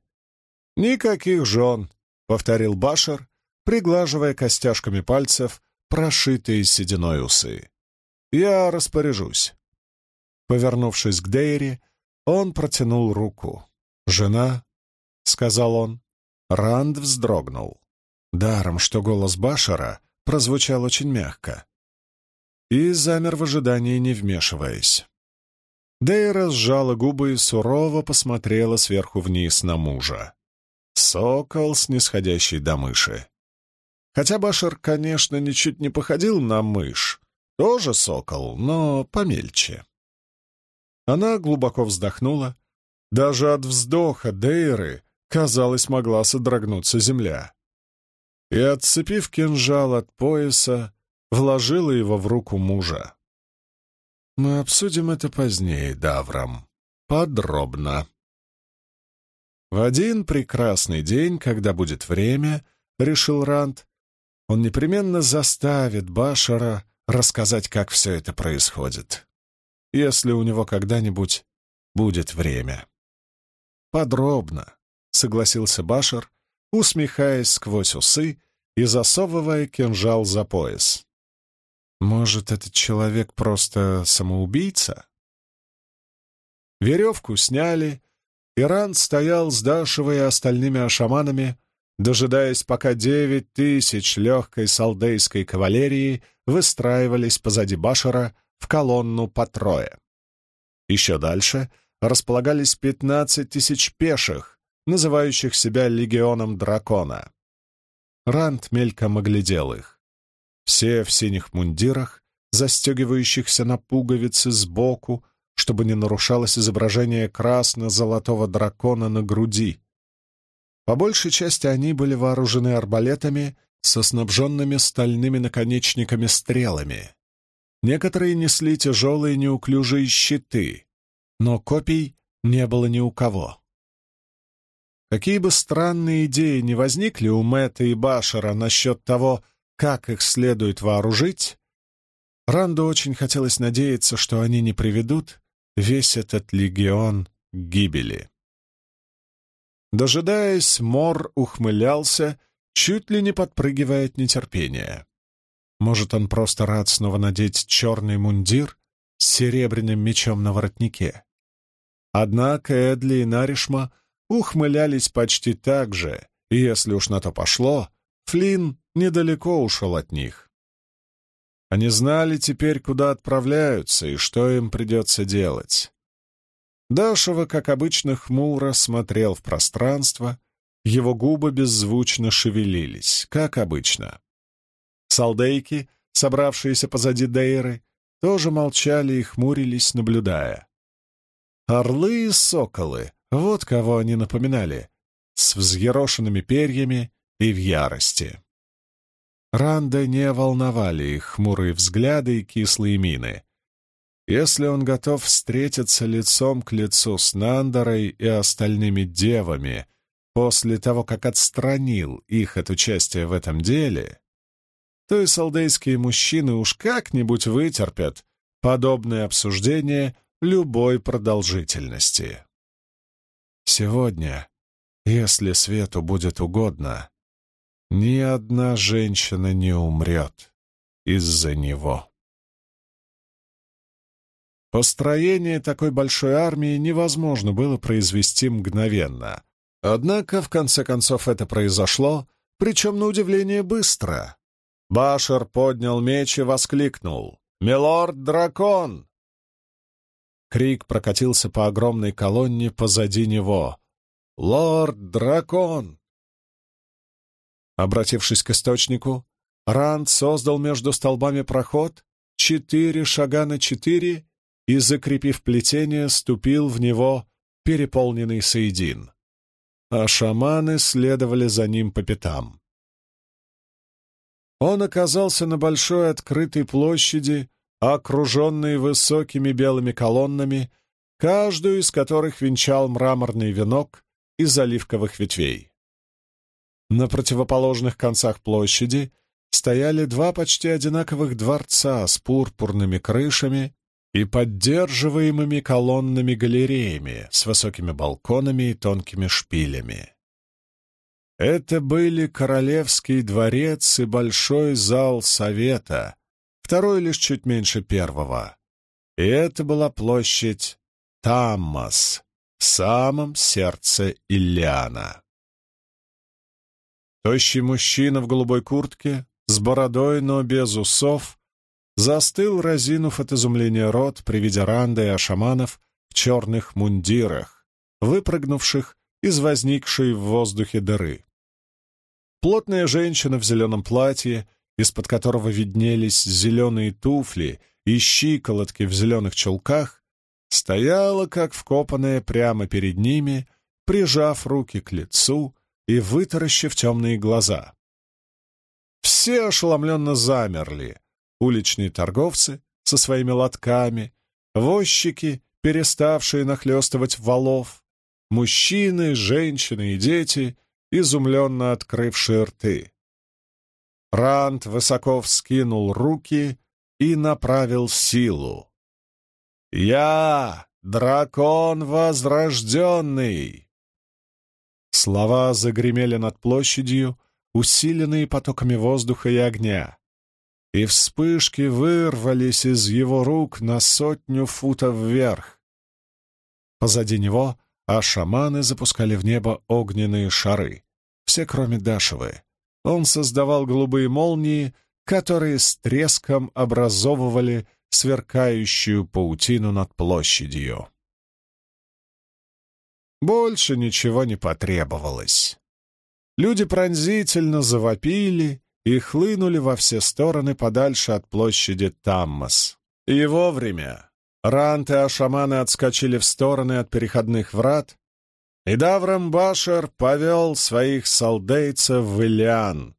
«Никаких жен», — повторил Башер, приглаживая костяшками пальцев прошитые сединой усы. «Я распоряжусь». Повернувшись к Дейре, он протянул руку. «Жена?» — сказал он. Ранд вздрогнул. Даром, что голос Башера прозвучал очень мягко. И замер в ожидании, не вмешиваясь. Дейра сжала губы и сурово посмотрела сверху вниз на мужа. Сокол, снисходящий до мыши. Хотя Башер, конечно, ничуть не походил на мышь. Тоже сокол, но помельче. Она глубоко вздохнула. Даже от вздоха Дейры, казалось, могла содрогнуться земля. И, отцепив кинжал от пояса, вложила его в руку мужа. «Мы обсудим это позднее, Даврам. Подробно». В один прекрасный день, когда будет время, — решил Ранд, — он непременно заставит Башара рассказать, как все это происходит, если у него когда-нибудь будет время. «Подробно», — согласился Башар, усмехаясь сквозь усы и засовывая кинжал за пояс. «Может, этот человек просто самоубийца?» Веревку сняли, Иран стоял с Дашевой и остальными ашаманами, дожидаясь, пока девять тысяч легкой салдейской кавалерии выстраивались позади Башара в колонну по трое. Еще дальше располагались пятнадцать тысяч пеших, называющих себя легионом дракона. Ранд мельком оглядел их. Все в синих мундирах, застегивающихся на пуговицы сбоку, чтобы не нарушалось изображение красно-золотого дракона на груди. По большей части они были вооружены арбалетами со снабженными стальными наконечниками стрелами. Некоторые несли тяжелые неуклюжие щиты, но копий не было ни у кого. Какие бы странные идеи не возникли у Мэтта и Башера насчет того, как их следует вооружить, Ранду очень хотелось надеяться, что они не приведут весь этот легион к гибели. Дожидаясь, Мор ухмылялся, чуть ли не подпрыгивая от нетерпения. Может, он просто рад снова надеть черный мундир с серебряным мечом на воротнике. Однако Эдли и Наришма ухмылялись почти так же, и если уж на то пошло, Флинн недалеко ушел от них. Они знали теперь, куда отправляются и что им придется делать. Дашева, как обычно, хмуро смотрел в пространство, его губы беззвучно шевелились, как обычно. Салдейки, собравшиеся позади Дейры, тоже молчали и хмурились, наблюдая. Орлы и соколы — вот кого они напоминали, с взъерошенными перьями и в ярости. Ранда не волновали их хмурые взгляды и кислые мины. Если он готов встретиться лицом к лицу с Нандорой и остальными девами после того, как отстранил их от участия в этом деле, то и салдейские мужчины уж как-нибудь вытерпят подобное обсуждение любой продолжительности. Сегодня, если свету будет угодно, ни одна женщина не умрет из-за него. Построение такой большой армии невозможно было произвести мгновенно. Однако, в конце концов, это произошло, причем, на удивление, быстро. Башер поднял меч и воскликнул. «Милорд-дракон!» Крик прокатился по огромной колонне позади него. «Лорд-дракон!» Обратившись к источнику, Ранд создал между столбами проход, четыре шага на четыре и, закрепив плетение, ступил в него переполненный Саидин. А шаманы следовали за ним по пятам. Он оказался на большой открытой площади, окруженной высокими белыми колоннами, каждую из которых венчал мраморный венок из оливковых ветвей. На противоположных концах площади стояли два почти одинаковых дворца с пурпурными крышами и поддерживаемыми колоннами галереями с высокими балконами и тонкими шпилями. Это были Королевский дворец и большой зал Совета, второй лишь чуть меньше первого. И это была площадь Таммас, в самом сердце Ильяна. Тощий мужчина в голубой куртке, с бородой, но без усов, застыл, разинув от изумления рот при виде Ранда и Ашаманов в черных мундирах, выпрыгнувших из возникшей в воздухе дыры. Плотная женщина в зеленом платье, из-под которого виднелись зеленые туфли и щиколотки в зеленых чулках, стояла, как вкопанная прямо перед ними, прижав руки к лицу и вытаращив темные глаза. Все ошеломленно замерли. Уличные торговцы со своими лотками, возчики, переставшие нахлестывать валов, мужчины, женщины и дети, изумленно открывшие рты. Рант высоко вскинул руки и направил силу. «Я — дракон возрожденный!» Слова загремели над площадью, усиленные потоками воздуха и огня, и вспышки вырвались из его рук на сотню футов вверх. Позади него а шаманы запускали в небо огненные шары, все кроме Дашевы. Он создавал голубые молнии, которые с треском образовывали сверкающую паутину над площадью. Больше ничего не потребовалось. Люди пронзительно завопили и хлынули во все стороны подальше от площади Таммас. И вовремя Рант и Ашаманы отскочили в стороны от переходных врат, и Даврам Башер повел своих солдейцев в Ильян.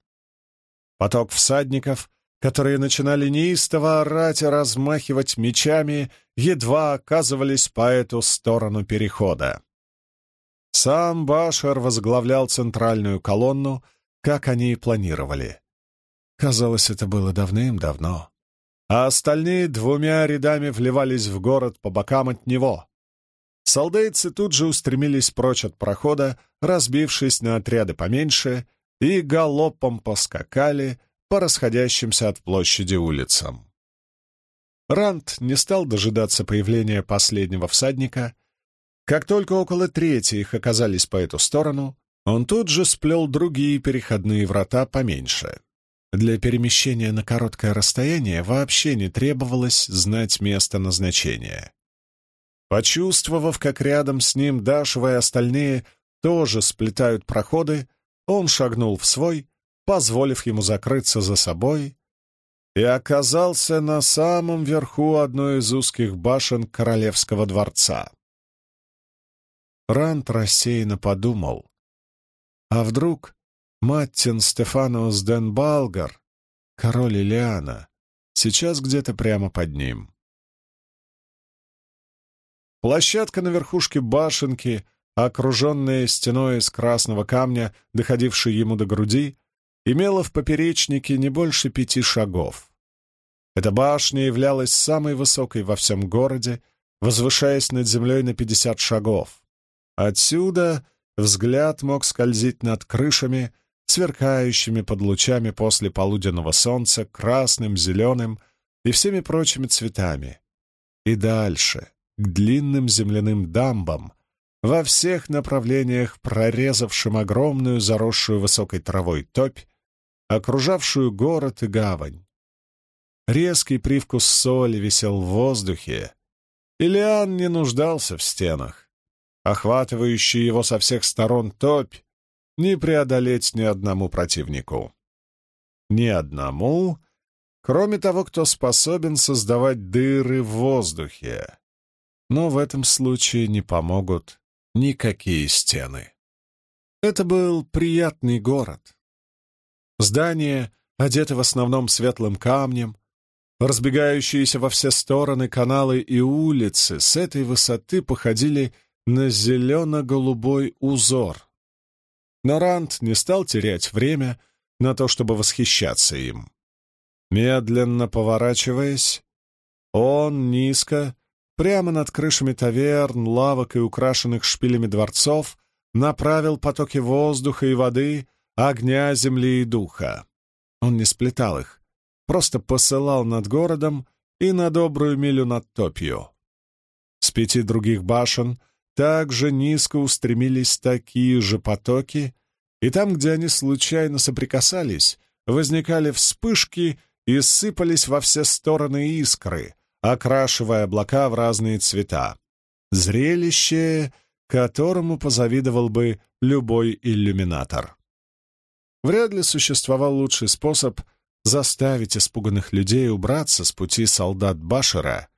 Поток всадников которые начинали неистово орать и размахивать мечами, едва оказывались по эту сторону перехода. Сам Башар возглавлял центральную колонну, как они и планировали. Казалось, это было давным-давно. А остальные двумя рядами вливались в город по бокам от него. Солдейцы тут же устремились прочь от прохода, разбившись на отряды поменьше, и галопом поскакали, по расходящимся от площади улицам. Рант не стал дожидаться появления последнего всадника. Как только около трети их оказались по эту сторону, он тут же сплел другие переходные врата поменьше. Для перемещения на короткое расстояние вообще не требовалось знать место назначения. Почувствовав, как рядом с ним Дашева и остальные тоже сплетают проходы, он шагнул в свой, позволив ему закрыться за собой, и оказался на самом верху одной из узких башен королевского дворца. Рант рассеянно подумал, а вдруг Маттин Стефанус Денбалгар, король Илиана, сейчас где-то прямо под ним. Площадка на верхушке башенки, окруженная стеной из красного камня, доходившей ему до груди, имела в поперечнике не больше пяти шагов. Эта башня являлась самой высокой во всем городе, возвышаясь над землей на пятьдесят шагов. Отсюда взгляд мог скользить над крышами, сверкающими под лучами после полуденного солнца красным, зеленым и всеми прочими цветами. И дальше, к длинным земляным дамбам, во всех направлениях прорезавшим огромную заросшую высокой травой топь, окружавшую город и гавань. Резкий привкус соли висел в воздухе. Илиан не нуждался в стенах. Охватывающий его со всех сторон топь не преодолеть ни одному противнику. Ни одному, кроме того, кто способен создавать дыры в воздухе. Но в этом случае не помогут никакие стены. Это был приятный город, Здания, одеты в основном светлым камнем, разбегающиеся во все стороны каналы и улицы с этой высоты походили на зелено-голубой узор. Но Рант не стал терять время на то, чтобы восхищаться им. Медленно поворачиваясь, он низко, прямо над крышами таверн, лавок и украшенных шпилями дворцов, направил потоки воздуха и воды, огня, земли и духа. Он не сплетал их, просто посылал над городом и на добрую милю над топью. С пяти других башен также низко устремились такие же потоки, и там, где они случайно соприкасались, возникали вспышки и сыпались во все стороны искры, окрашивая облака в разные цвета. Зрелище, которому позавидовал бы любой иллюминатор. Вряд ли существовал лучший способ заставить испуганных людей убраться с пути солдат Башера,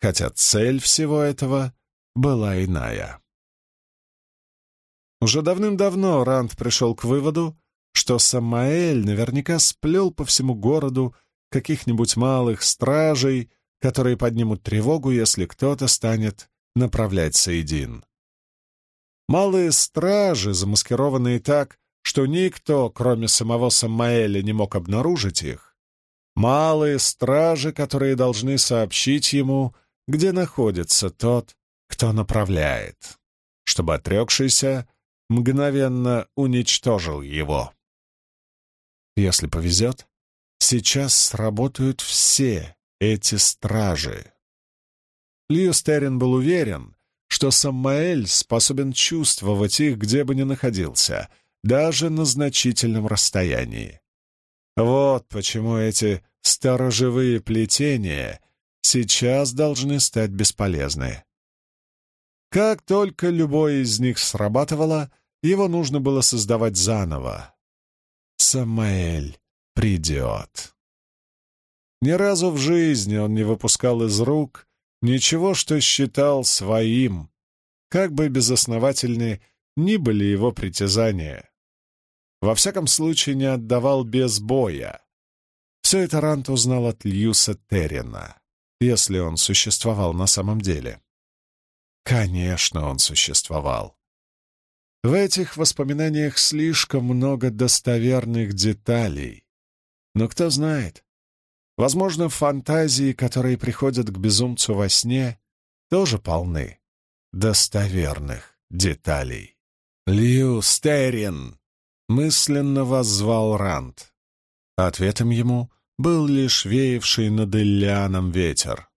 хотя цель всего этого была иная. Уже давным-давно Ранд пришел к выводу, что Самаэль наверняка сплел по всему городу каких-нибудь малых стражей, которые поднимут тревогу, если кто-то станет направлять Саидин. Малые стражи, замаскированные так, что никто, кроме самого Самаэля, не мог обнаружить их. Малые стражи, которые должны сообщить ему, где находится тот, кто направляет, чтобы отрекшийся мгновенно уничтожил его. Если повезет, сейчас сработают все эти стражи. Льюстерин был уверен, что Самаэль способен чувствовать их, где бы ни находился, даже на значительном расстоянии. Вот почему эти сторожевые плетения сейчас должны стать бесполезны. Как только любое из них срабатывало, его нужно было создавать заново. Самаэль придет. Ни разу в жизни он не выпускал из рук ничего, что считал своим, как бы безосновательны ни были его притязания. Во всяком случае, не отдавал без боя. Все это Рант узнал от Льюса Террина, если он существовал на самом деле. Конечно, он существовал. В этих воспоминаниях слишком много достоверных деталей. Но кто знает, возможно, фантазии, которые приходят к безумцу во сне, тоже полны достоверных деталей. «Лью Стерин!» — мысленно воззвал Ранд. Ответом ему был лишь веявший над Ильяном ветер.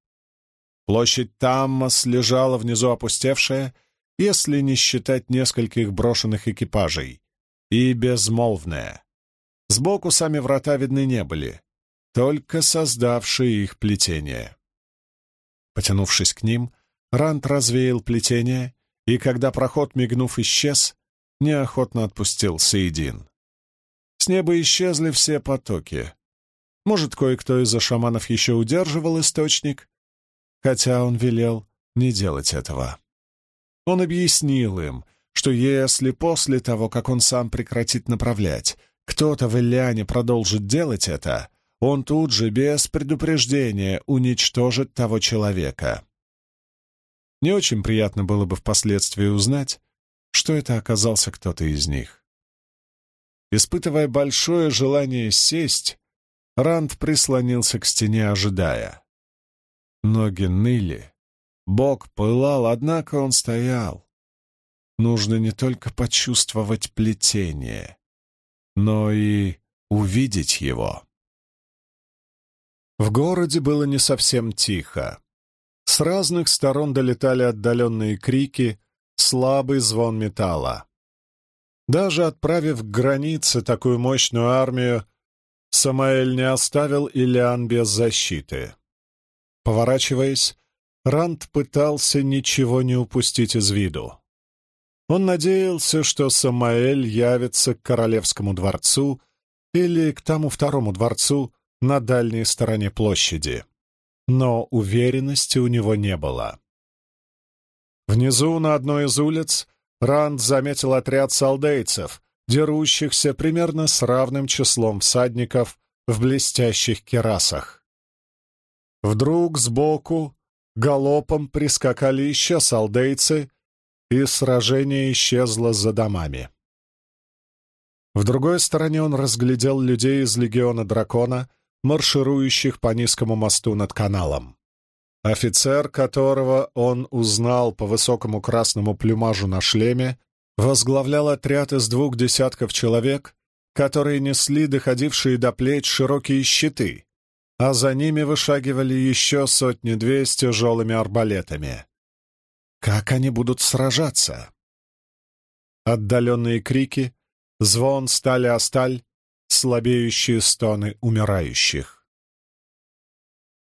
Площадь Таммас лежала внизу опустевшая, если не считать нескольких брошенных экипажей, и безмолвная. Сбоку сами врата видны не были, только создавшие их плетение. Потянувшись к ним, Рант развеял плетение, и когда проход, мигнув, исчез, неохотно отпустил Саидин. С неба исчезли все потоки. Может, кое-кто из-за шаманов еще удерживал источник, хотя он велел не делать этого. Он объяснил им, что если после того, как он сам прекратит направлять, кто-то в Ильяне продолжит делать это, он тут же, без предупреждения, уничтожит того человека. Не очень приятно было бы впоследствии узнать, что это оказался кто-то из них. Испытывая большое желание сесть, Ранд прислонился к стене, ожидая. Ноги ныли, бок пылал, однако он стоял. Нужно не только почувствовать плетение, но и увидеть его. В городе было не совсем тихо. С разных сторон долетали отдаленные крики, слабый звон металла. Даже отправив к границе такую мощную армию, Самаэль не оставил Илиан без защиты. Поворачиваясь, Ранд пытался ничего не упустить из виду. Он надеялся, что Самаэль явится к королевскому дворцу или к тому второму дворцу на дальней стороне площади. Но уверенности у него не было. Внизу, на одной из улиц, Ранд заметил отряд салдейцев, дерущихся примерно с равным числом всадников в блестящих керасах. Вдруг сбоку галопом прискакали еще солдейцы, и сражение исчезло за домами. В другой стороне он разглядел людей из легиона дракона, марширующих по низкому мосту над каналом. Офицер, которого он узнал по высокому красному плюмажу на шлеме, возглавлял отряд из двух десятков человек, которые несли доходившие до плеч широкие щиты, а за ними вышагивали еще сотни-две с тяжелыми арбалетами. Как они будут сражаться? Отдаленные крики, звон стали о сталь, слабеющие стоны умирающих.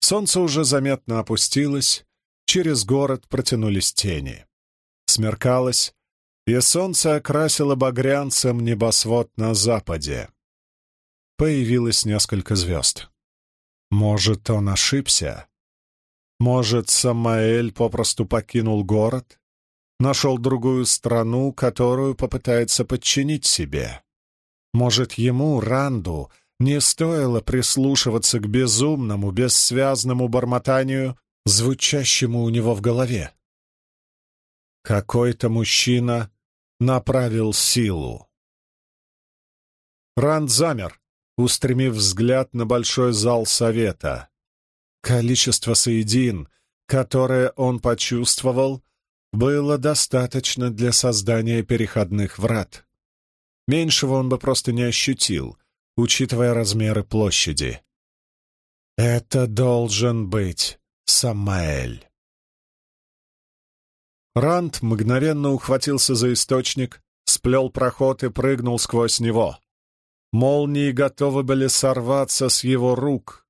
Солнце уже заметно опустилось, через город протянулись тени. Смеркалось, и солнце окрасило багрянцем небосвод на западе. Появилось несколько звезд. Может, он ошибся? Может, Самаэль попросту покинул город? Нашел другую страну, которую попытается подчинить себе? Может, ему, Ранду, не стоило прислушиваться к безумному, бессвязному бормотанию, звучащему у него в голове? Какой-то мужчина направил силу. Ранд замер, устремив взгляд на большой зал совета. Количество соедин, которое он почувствовал, было достаточно для создания переходных врат. Меньшего он бы просто не ощутил, учитывая размеры площади. Это должен быть Самаэль. Ранд мгновенно ухватился за источник, сплел проход и прыгнул сквозь него. Молнии готовы были сорваться с его рук.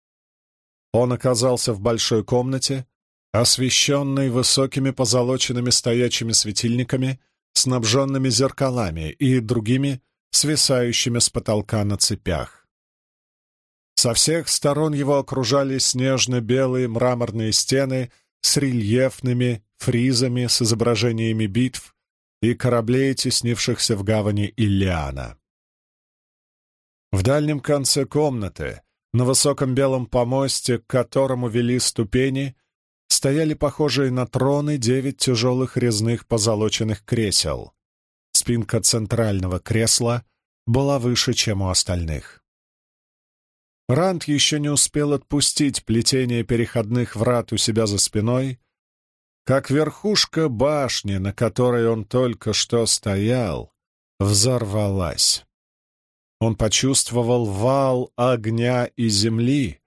Он оказался в большой комнате, освещенной высокими позолоченными стоячими светильниками, снабженными зеркалами и другими свисающими с потолка на цепях. Со всех сторон его окружали снежно-белые мраморные стены с рельефными фризами с изображениями битв и кораблей, теснившихся в гавани Иллиана. В дальнем конце комнаты, на высоком белом помосте, к которому вели ступени, стояли похожие на троны девять тяжелых резных позолоченных кресел. Спинка центрального кресла была выше, чем у остальных. Ранд еще не успел отпустить плетение переходных врат у себя за спиной, как верхушка башни, на которой он только что стоял, взорвалась. Он почувствовал вал огня и земли,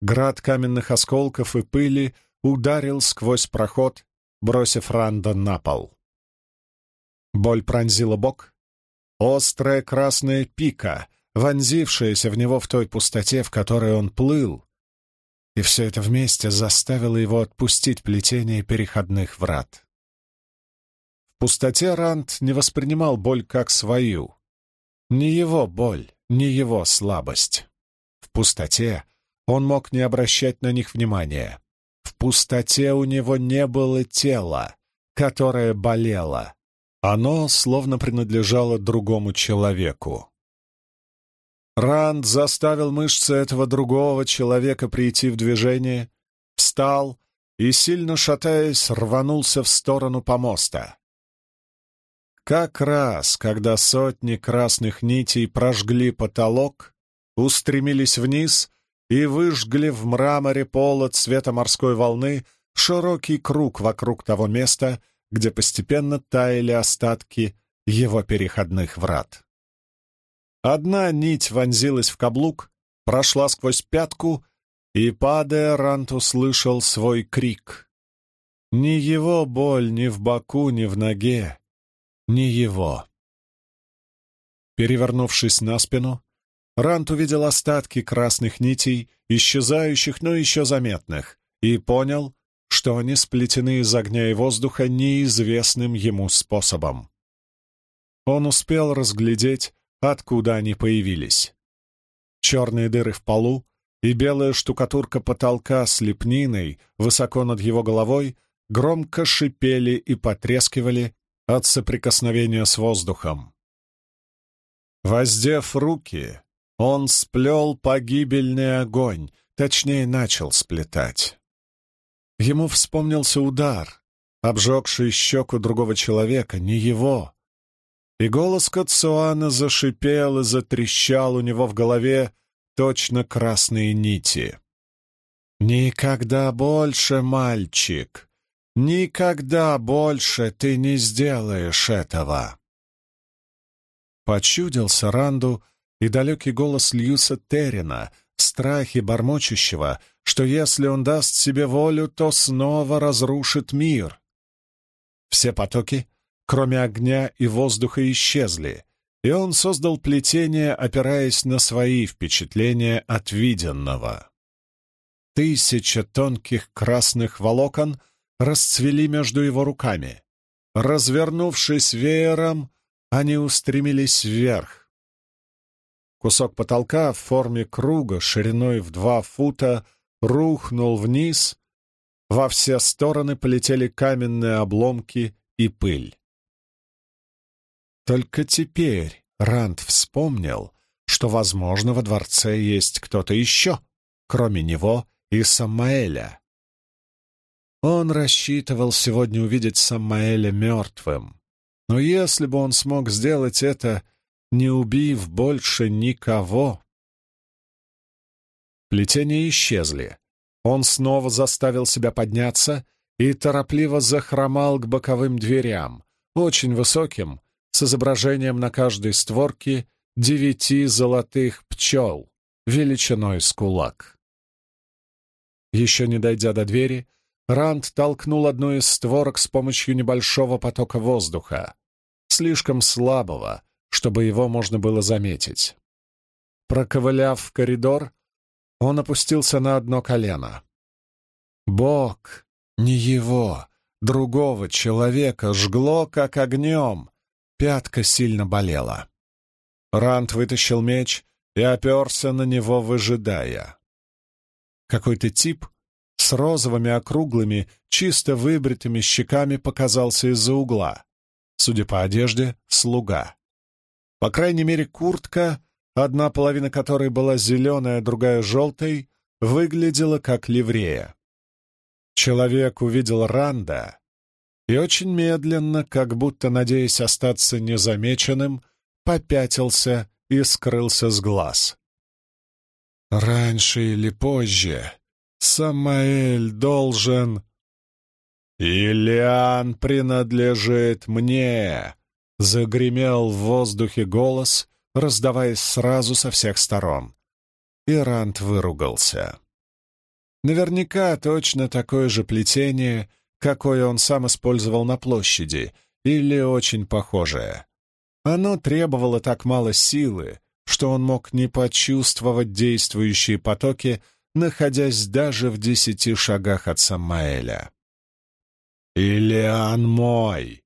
град каменных осколков и пыли ударил сквозь проход, бросив Ранда на пол. Боль пронзила бок. Острая красная пика, вонзившаяся в него в той пустоте, в которой он плыл, и все это вместе заставило его отпустить плетение переходных врат. В пустоте Ранд не воспринимал боль как свою. Не его боль, не его слабость. В пустоте он мог не обращать на них внимания. В пустоте у него не было тела, которое болело. Оно словно принадлежало другому человеку. Ранд заставил мышцы этого другого человека прийти в движение, встал и, сильно шатаясь, рванулся в сторону помоста. Как раз, когда сотни красных нитей прожгли потолок, устремились вниз и выжгли в мраморе пола цвета морской волны широкий круг вокруг того места, где постепенно таяли остатки его переходных врат. Одна нить вонзилась в каблук, прошла сквозь пятку, и, падая, Рант услышал свой крик. Ни его боль ни в боку, ни в ноге, ни его. Перевернувшись на спину, Рант увидел остатки красных нитей, исчезающих, но еще заметных, и понял, что они сплетены из огня и воздуха неизвестным ему способом. Он успел разглядеть, откуда они появились. Черные дыры в полу и белая штукатурка потолка с лепниной высоко над его головой громко шипели и потрескивали от соприкосновения с воздухом. Воздев руки, он сплел погибельный огонь, точнее, начал сплетать. Ему вспомнился удар, обжегший щеку другого человека, не его. И голос Кацуана зашипел и затрещал у него в голове точно красные нити. «Никогда больше, мальчик, никогда больше ты не сделаешь этого!» почудился Ранду и далекий голос Льюса Террина, в страхе бормочущего, что если он даст себе волю, то снова разрушит мир. Все потоки, кроме огня и воздуха, исчезли, и он создал плетение, опираясь на свои впечатления от виденного. Тысяча тонких красных волокон расцвели между его руками. Развернувшись веером, они устремились вверх. Кусок потолка в форме круга шириной в два фута рухнул вниз, во все стороны полетели каменные обломки и пыль. Только теперь Ранд вспомнил, что, возможно, во дворце есть кто-то еще, кроме него и Самаэля. Он рассчитывал сегодня увидеть Самаэля мертвым, но если бы он смог сделать это, не убив больше никого... Плетения исчезли. Он снова заставил себя подняться и торопливо захромал к боковым дверям, очень высоким, с изображением на каждой створке девяти золотых пчел, величиной с кулак. Еще не дойдя до двери, Ранд толкнул одну из створок с помощью небольшого потока воздуха, слишком слабого, чтобы его можно было заметить. Проковыляв в коридор, он опустился на одно колено. Бог, не его, другого человека, жгло как огнем, Пятка сильно болела. Рант вытащил меч и оперся на него, выжидая. Какой-то тип с розовыми округлыми, чисто выбритыми щеками показался из-за угла. Судя по одежде, слуга. По крайней мере, куртка, одна половина которой была зеленая, другая желтой, выглядела как ливрея. Человек увидел Ранда и очень медленно, как будто надеясь остаться незамеченным, попятился и скрылся с глаз. Раньше или позже Самаэль должен... «Илиан принадлежит мне!» — загремел в воздухе голос, раздаваясь сразу со всех сторон. Ирант выругался. Наверняка точно такое же плетение — какое он сам использовал на площади, или очень похожее. Оно требовало так мало силы, что он мог не почувствовать действующие потоки, находясь даже в десяти шагах от Самаэля. «Илиан мой!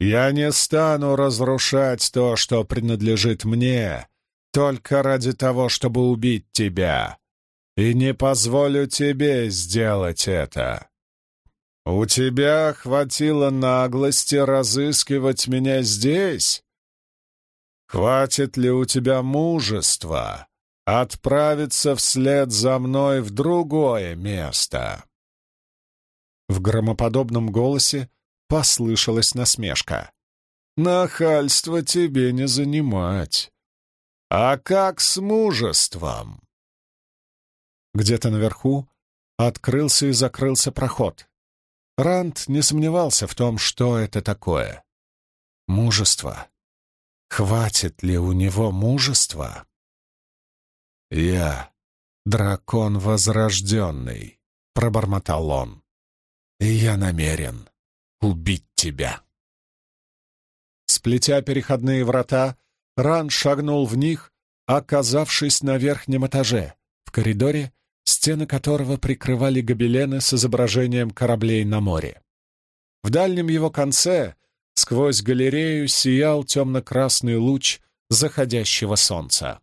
Я не стану разрушать то, что принадлежит мне, только ради того, чтобы убить тебя, и не позволю тебе сделать это!» «У тебя хватило наглости разыскивать меня здесь? Хватит ли у тебя мужества отправиться вслед за мной в другое место?» В громоподобном голосе послышалась насмешка. «Нахальство тебе не занимать. А как с мужеством?» Где-то наверху открылся и закрылся проход. Ранд не сомневался в том, что это такое. Мужество. Хватит ли у него мужества? «Я — дракон возрожденный», — пробормотал он. «И я намерен убить тебя». Сплетя переходные врата, Ран шагнул в них, оказавшись на верхнем этаже, в коридоре, стены которого прикрывали гобелены с изображением кораблей на море. В дальнем его конце, сквозь галерею, сиял темно-красный луч заходящего солнца.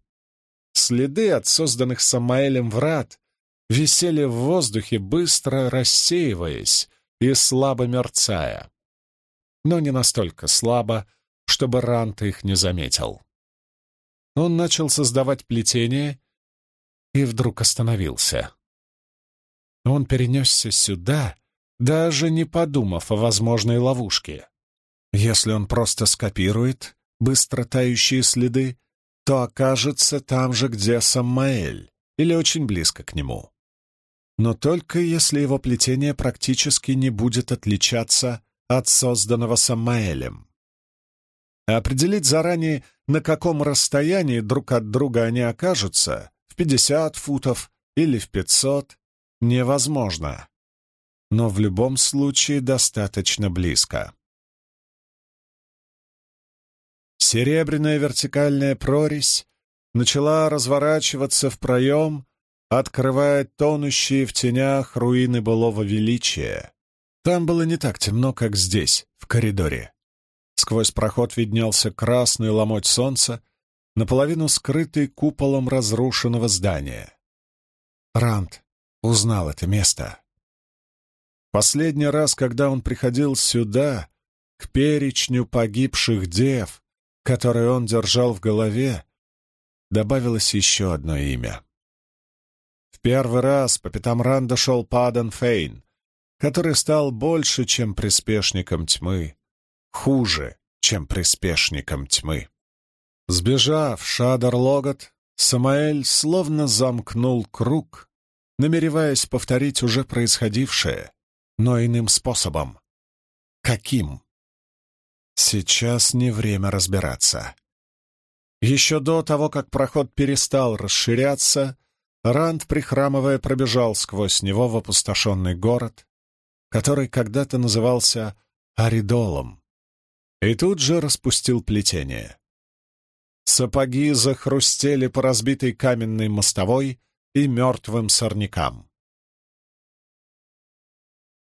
Следы от созданных Самаэлем врат висели в воздухе, быстро рассеиваясь и слабо мерцая. Но не настолько слабо, чтобы Ранта их не заметил. Он начал создавать плетение и вдруг остановился. Он перенесся сюда, даже не подумав о возможной ловушке. Если он просто скопирует быстро тающие следы, то окажется там же, где Самаэль, или очень близко к нему. Но только если его плетение практически не будет отличаться от созданного Самаэлем. Определить заранее, на каком расстоянии друг от друга они окажутся, в 50 футов или в 500, невозможно. Но в любом случае достаточно близко. Серебряная вертикальная прорезь начала разворачиваться в проем, открывая тонущие в тенях руины былого величия. Там было не так темно, как здесь, в коридоре. Сквозь проход виднелся красный ломоть солнца, наполовину скрытый куполом разрушенного здания. Ранд узнал это место. Последний раз, когда он приходил сюда, к перечню погибших дев, которые он держал в голове, добавилось еще одно имя. В первый раз по пятам Ранда шел Падан Фейн, который стал больше, чем приспешником тьмы, хуже, чем приспешником тьмы. Сбежав Шадар Логот, Самаэль словно замкнул круг, намереваясь повторить уже происходившее, но иным способом. Каким? Сейчас не время разбираться. Еще до того, как проход перестал расширяться, Ранд, прихрамывая, пробежал сквозь него в опустошенный город, который когда-то назывался Аридолом, и тут же распустил плетение. Сапоги захрустели по разбитой каменной мостовой и мертвым сорнякам.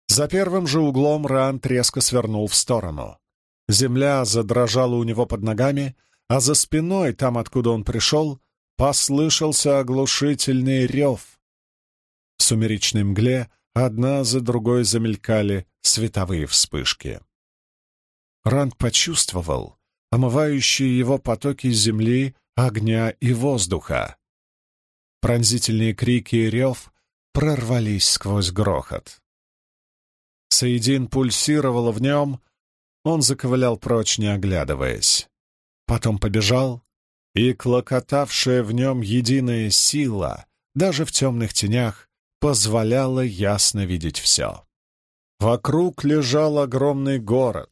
За первым же углом Ранд резко свернул в сторону. Земля задрожала у него под ногами, а за спиной, там, откуда он пришел, послышался оглушительный рев. В сумеречной мгле одна за другой замелькали световые вспышки. Ранд почувствовал омывающие его потоки земли, огня и воздуха. Пронзительные крики и рев прорвались сквозь грохот. Саидин пульсировало в нем, он заковылял прочь, не оглядываясь. Потом побежал, и клокотавшая в нем единая сила, даже в темных тенях, позволяла ясно видеть все. Вокруг лежал огромный город.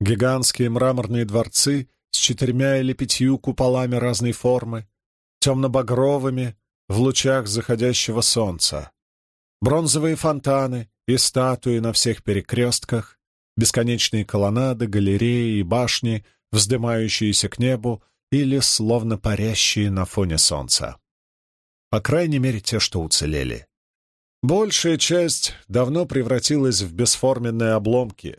Гигантские мраморные дворцы с четырьмя или пятью куполами разной формы, темно-багровыми в лучах заходящего солнца. Бронзовые фонтаны и статуи на всех перекрестках, бесконечные колоннады, галереи и башни, вздымающиеся к небу или словно парящие на фоне солнца. По крайней мере, те, что уцелели. Большая часть давно превратилась в бесформенные обломки.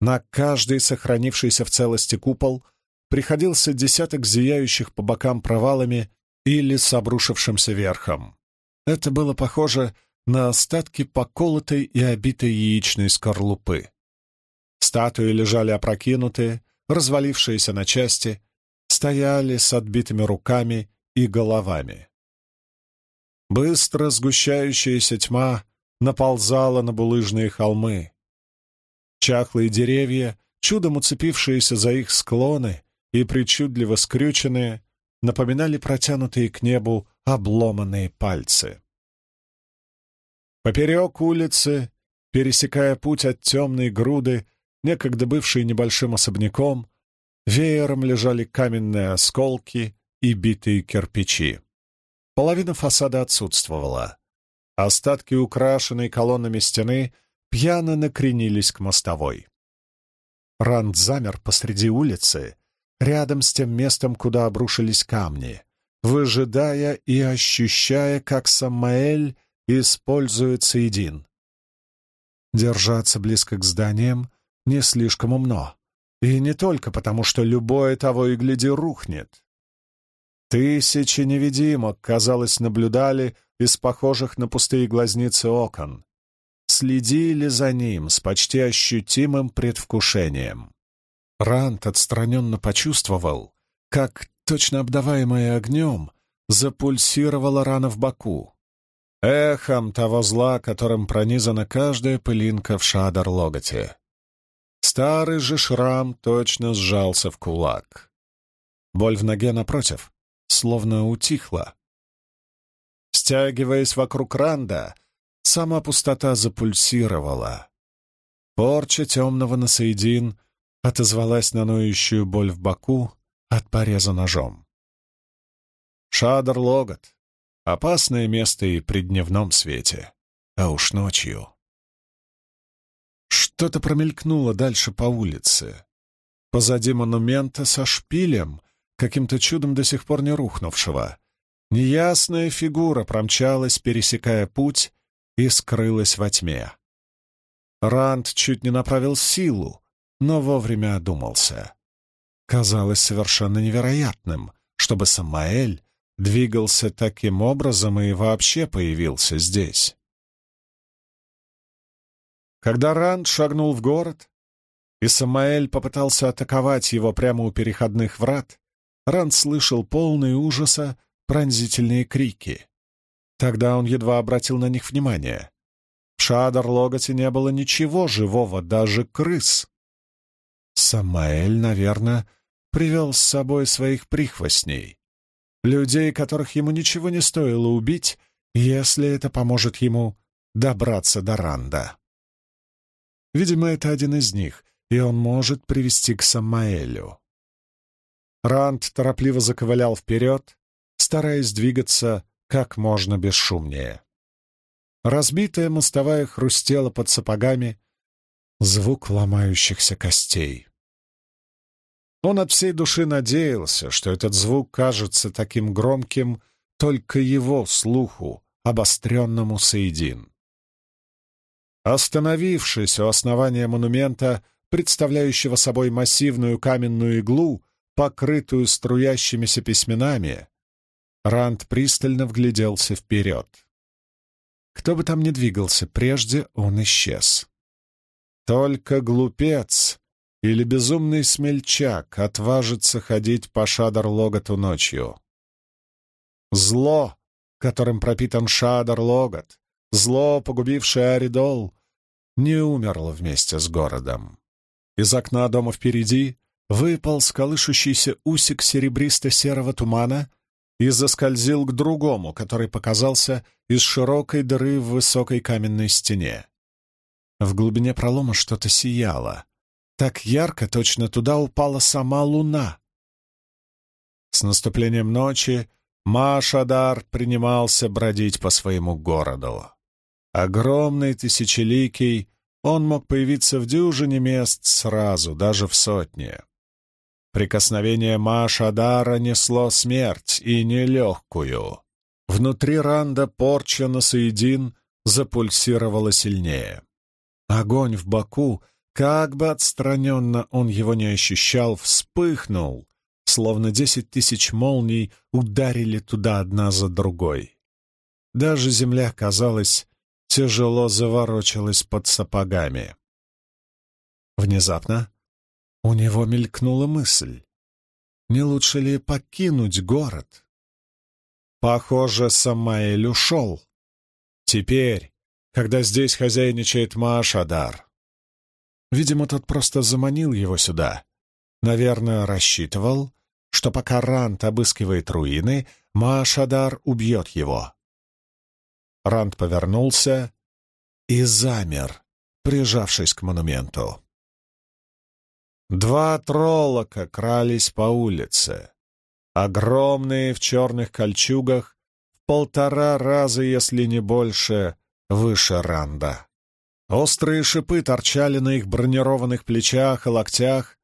На каждый сохранившийся в целости купол приходился десяток зияющих по бокам провалами или с обрушившимся верхом. Это было похоже на остатки поколотой и обитой яичной скорлупы. Статуи лежали опрокинутые, развалившиеся на части, стояли с отбитыми руками и головами. Быстро сгущающаяся тьма наползала на булыжные холмы. Чахлые деревья, чудом уцепившиеся за их склоны и причудливо скрюченные, напоминали протянутые к небу обломанные пальцы. Поперек улицы, пересекая путь от темной груды, некогда бывшей небольшим особняком, веером лежали каменные осколки и битые кирпичи. Половина фасада отсутствовала. Остатки украшенной колоннами стены пьяно накренились к мостовой. Ранд замер посреди улицы, рядом с тем местом, куда обрушились камни, выжидая и ощущая, как Самаэль использует Саидин. Держаться близко к зданиям не слишком умно. И не только потому, что любое того и гляди рухнет. Тысячи невидимок, казалось, наблюдали из похожих на пустые глазницы окон. Следили за ним с почти ощутимым предвкушением. Рант отстраненно почувствовал, как, точно обдаваемая огнем, запульсировала рана в боку. Эхом того зла, которым пронизана каждая пылинка в шадар-логоте. Старый же шрам точно сжался в кулак. Боль в ноге, напротив, словно утихла. Стягиваясь вокруг Ранда, сама пустота запульсировала. Порча темного насоедин отозвалась на ноющую боль в боку, от пореза ножом. Шадр Логот — опасное место и при дневном свете, а уж ночью. Что-то промелькнуло дальше по улице. Позади монумента со шпилем, каким-то чудом до сих пор не рухнувшего. Неясная фигура промчалась, пересекая путь, и скрылась во тьме. Ранд чуть не направил силу, но вовремя одумался. Казалось совершенно невероятным, чтобы Самаэль двигался таким образом и вообще появился здесь. Когда Ранд шагнул в город, и Самаэль попытался атаковать его прямо у переходных врат, Ранд слышал полные ужаса пронзительные крики. Тогда он едва обратил на них внимание. В Шадар-Логоте не было ничего живого, даже крыс. Самаэль, наверное, привел с собой своих прихвостней, людей, которых ему ничего не стоило убить, если это поможет ему добраться до Ранда. Видимо, это один из них, и он может привести к Самаэлю. Ранд торопливо заковылял вперед, стараясь двигаться как можно бесшумнее. Разбитая мостовая хрустела под сапогами, звук ломающихся костей. Он от всей души надеялся, что этот звук кажется таким громким только его слуху, обостренному Саидин. Остановившись у основания монумента, представляющего собой массивную каменную иглу, покрытую струящимися письменами, Ранд пристально вгляделся вперед. Кто бы там ни двигался прежде, он исчез. Только глупец или безумный смельчак отважится ходить по Шадар-Логоту ночью. Зло, которым пропитан Шадар-Логот, зло, погубившее Аридол, не умерло вместе с городом. Из окна дома впереди выпал сколышущийся усик серебристо-серого тумана и заскользил к другому, который показался из широкой дыры в высокой каменной стене. В глубине пролома что-то сияло. Так ярко точно туда упала сама луна. С наступлением ночи Машадар принимался бродить по своему городу. Огромный, тысячеликий, он мог появиться в дюжине мест сразу, даже в сотне. Прикосновение Машадара несло смерть, и нелегкую. Внутри Ранда порча на Саидин запульсировала сильнее. Огонь в боку, как бы отстраненно он его не ощущал, вспыхнул, словно десять тысяч молний ударили туда одна за другой. Даже земля, казалось, тяжело заворочилась под сапогами. Внезапно у него мелькнула мысль. Не лучше ли покинуть город? Похоже, Самаэль ушел. Теперь, когда здесь хозяйничает Маашадар. Видимо, тот просто заманил его сюда. Наверное, рассчитывал, что пока Рант обыскивает руины, Маашадар убьет его. Рант повернулся и замер, прижавшись к монументу. Два троллока крались по улице. Огромные в черных кольчугах, в полтора раза, если не больше, выше Ранда. Острые шипы торчали на их бронированных плечах и локтях,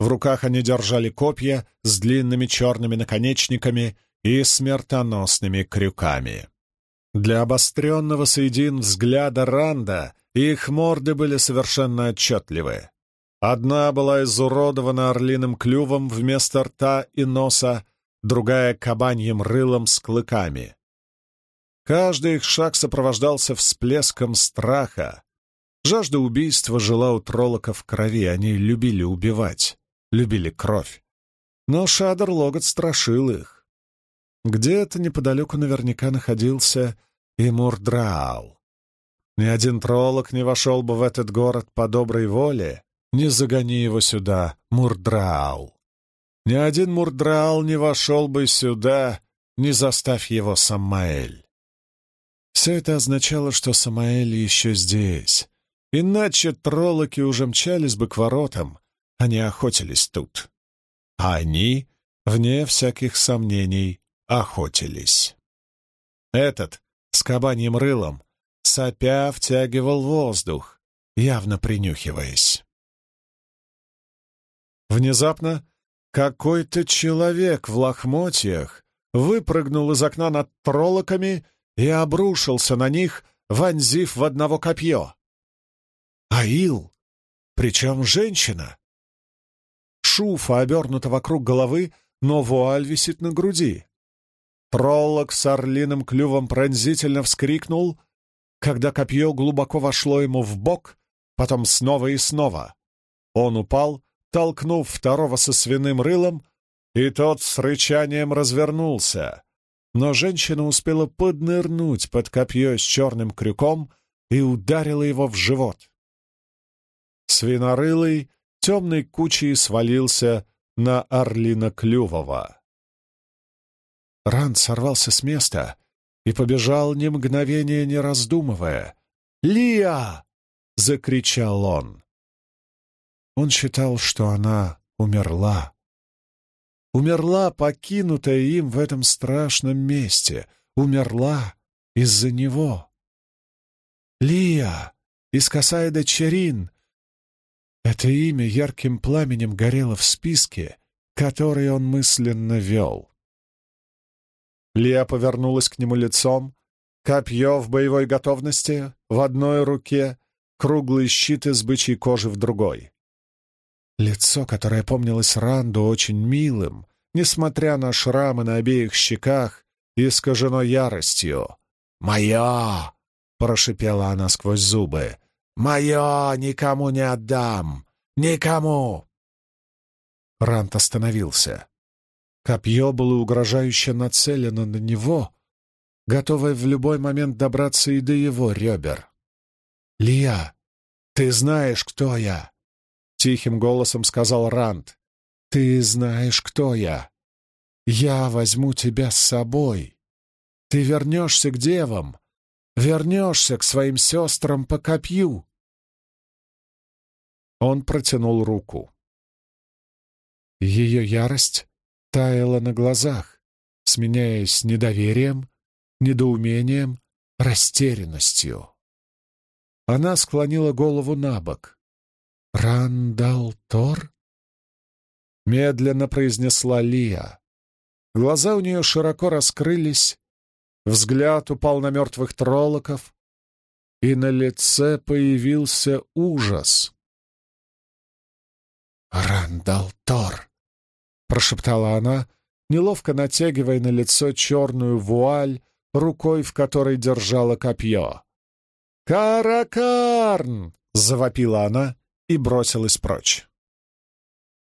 в руках они держали копья с длинными черными наконечниками и смертоносными крюками. Для обостренного соедин взгляда Ранда их морды были совершенно отчетливы. Одна была изуродована орлиным клювом вместо рта и носа, другая — кабаньим рылом с клыками. Каждый их шаг сопровождался всплеском страха. Жажда убийства жила у троллоков в крови, они любили убивать, любили кровь. Но Шадр Логот страшил их. Где-то неподалеку наверняка находился и Мурдраал. Ни один троллок не вошел бы в этот город по доброй воле, не загони его сюда, Мурдраал. Ни один Мурдраал не вошел бы сюда, не заставь его Самаэль. Все это означало, что Самаэль еще здесь. Иначе троллоки уже мчались бы к воротам, они охотились тут. А они вне всяких сомнений, охотились. Этот с кабаньим рылом сопя втягивал воздух, явно принюхиваясь. Внезапно какой-то человек в лохмотьях выпрыгнул из окна над троллоками и обрушился на них, вонзив в одного копье. Аил, причем женщина. Шуфа обернута вокруг головы, но вуаль висит на груди. Троллок с орлиным клювом пронзительно вскрикнул, когда копье глубоко вошло ему в бок, потом снова и снова. Он упал, толкнув второго со свиным рылом, и тот с рычанием развернулся. Но женщина успела поднырнуть под копье с черным крюком и ударила его в живот. Свинорылый темной кучей свалился на Орлина Ранд сорвался с места и побежал ни мгновения не раздумывая. «Лия!» — закричал он. Он считал, что она умерла. Умерла, покинутая им в этом страшном месте. Умерла из-за него. Лия из Касайда Черин. Это имя ярким пламенем горело в списке, который он мысленно вел. Лия повернулась к нему лицом, копье в боевой готовности в одной руке, круглый щит из бычьей кожи в другой. Лицо, которое помнилось Ранду очень милым, несмотря на шрамы на обеих щеках, искажено яростью. «Мое!» — прошипела она сквозь зубы. «Мое никому не отдам! Никому!» Рант остановился. Копье было угрожающе нацелено на него, готовое в любой момент добраться и до его ребер. «Лия, ты знаешь, кто я!» тихим голосом сказал Ранд. «Ты знаешь, кто я. Я возьму тебя с собой. Ты вернешься к девам, вернешься к своим сестрам по копью». Он протянул руку. Ее ярость таяла на глазах, сменяясь недоверием, недоумением, растерянностью. Она склонила голову на бок. «Рандал Тор?» Медленно произнесла Лия. Глаза у нее широко раскрылись, взгляд упал на мертвых троллоков, и на лице появился ужас. «Рандал Тор!» — прошептала она, неловко натягивая на лицо черную вуаль, рукой в которой держала копье. «Каракарн!» — завопила она и бросилась прочь.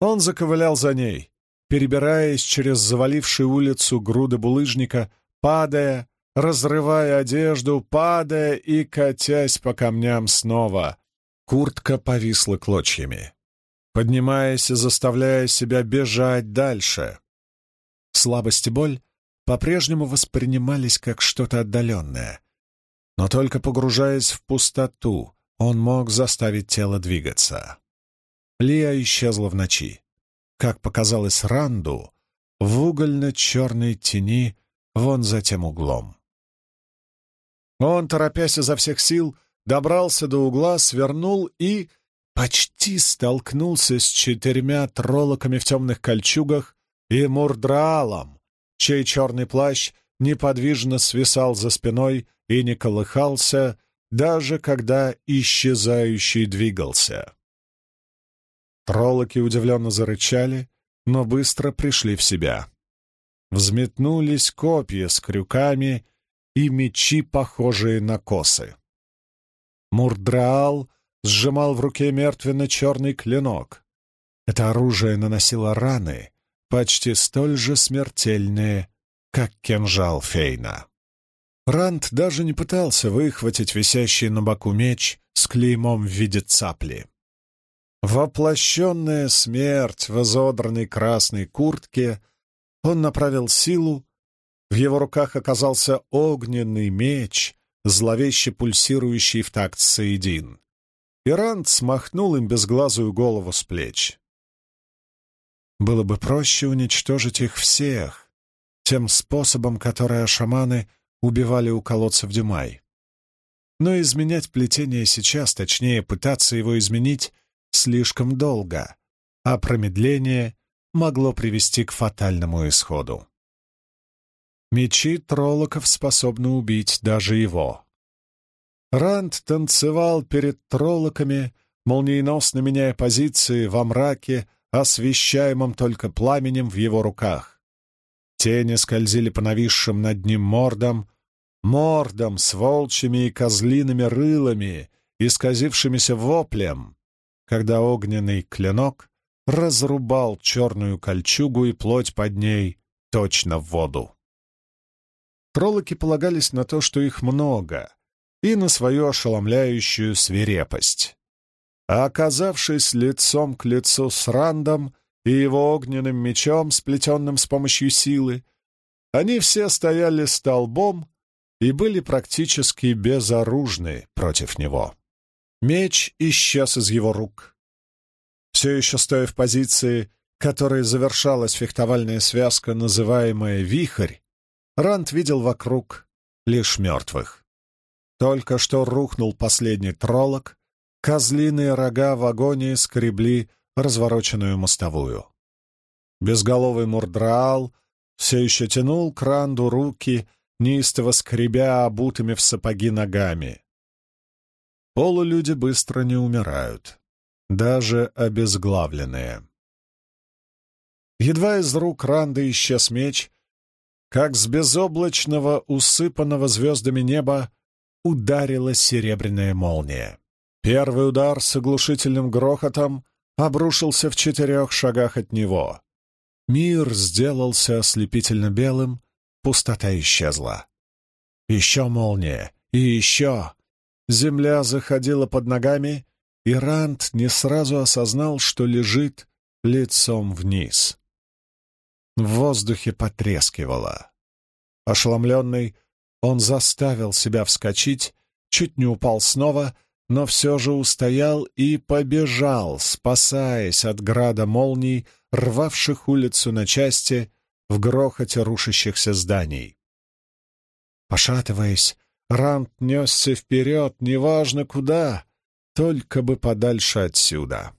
Он заковылял за ней, перебираясь через завалившую улицу груды булыжника, падая, разрывая одежду, падая и катясь по камням снова. Куртка повисла клочьями, поднимаясь и заставляя себя бежать дальше. Слабость и боль по-прежнему воспринимались как что-то отдаленное, но только погружаясь в пустоту, он мог заставить тело двигаться. Лия исчезла в ночи. Как показалось Ранду, в угольно-черной тени вон за тем углом. Он, торопясь изо всех сил, добрался до угла, свернул и почти столкнулся с четырьмя троллоками в темных кольчугах и мурдраалом, чей черный плащ неподвижно свисал за спиной и не колыхался, даже когда исчезающий двигался. Троллоки удивленно зарычали, но быстро пришли в себя. Взметнулись копья с крюками и мечи, похожие на косы. Мурдраал сжимал в руке мертвенно-черный клинок. Это оружие наносило раны, почти столь же смертельные, как кинжал Фейна. Ранд даже не пытался выхватить висящий на боку меч с клеймом в виде цапли. Воплощенная смерть в изодранной красной куртке, он направил силу, в его руках оказался огненный меч, зловеще пульсирующий в такт соедин. И Ранд смахнул им безглазую голову с плеч. было бы проще уничтожить их всех, тем способом, который шаманы убивали у колодца в Дюмай. Но изменять плетение сейчас, точнее, пытаться его изменить, слишком долго, а промедление могло привести к фатальному исходу. Мечи троллоков способны убить даже его. Ранд танцевал перед троллоками, молниеносно меняя позиции во мраке, освещаемом только пламенем в его руках. Тени скользили по нависшим над ним мордам, мордам с волчьими и козлиными рылами, исказившимися воплем, когда огненный клинок разрубал черную кольчугу и плоть под ней точно в воду. Троллоки полагались на то, что их много, и на свою ошеломляющую свирепость. А оказавшись лицом к лицу с Рандом и его огненным мечом, сплетенным с помощью силы, они все стояли столбом и были практически безоружны против него. Меч исчез из его рук. Все еще стоя в позиции, которой завершалась фехтовальная связка, называемая «вихрь», Ранд видел вокруг лишь мертвых. Только что рухнул последний троллок, козлиные рога в агонии скребли развороченную мостовую. Безголовый мурдраал все еще тянул к Ранду руки, неистово скребя обутыми в сапоги ногами. Полулюди быстро не умирают, даже обезглавленные. Едва из рук Ранда исчез меч, как с безоблачного, усыпанного звездами неба ударила серебряная молния. Первый удар с оглушительным грохотом обрушился в четырех шагах от него. Мир сделался ослепительно белым, пустота исчезла. Еще молния, и еще. Земля заходила под ногами, и Рант не сразу осознал, что лежит лицом вниз. В воздухе потрескивало. Ошеломленный, он заставил себя вскочить, чуть не упал снова, но все же устоял и побежал, спасаясь от града молний, рвавших улицу на части в грохоте рушащихся зданий. Пошатываясь, Рант несся вперед, неважно куда, только бы подальше отсюда.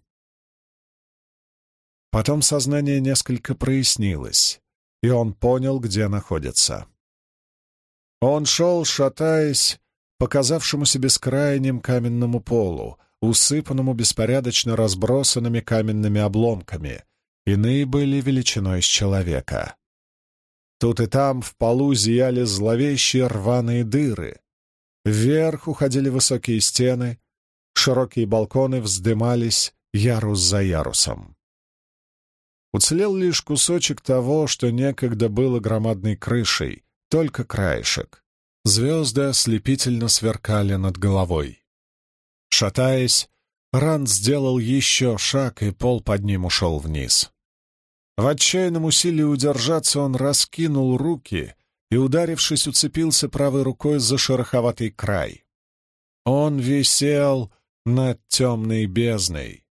Потом сознание несколько прояснилось, и он понял, где находится. Он шел, шатаясь, показавшемуся бескрайним каменному полу, усыпанному беспорядочно разбросанными каменными обломками. Иные были величиной с человека. Тут и там в полу зияли зловещие рваные дыры. Вверх уходили высокие стены, широкие балконы вздымались ярус за ярусом. Уцелел лишь кусочек того, что некогда было громадной крышей, только краешек. Звезды ослепительно сверкали над головой. Шатаясь, Ранд сделал еще шаг, и пол под ним ушел вниз. В отчаянном усилии удержаться он раскинул руки и, ударившись, уцепился правой рукой за шероховатый край. Он висел над темной бездной.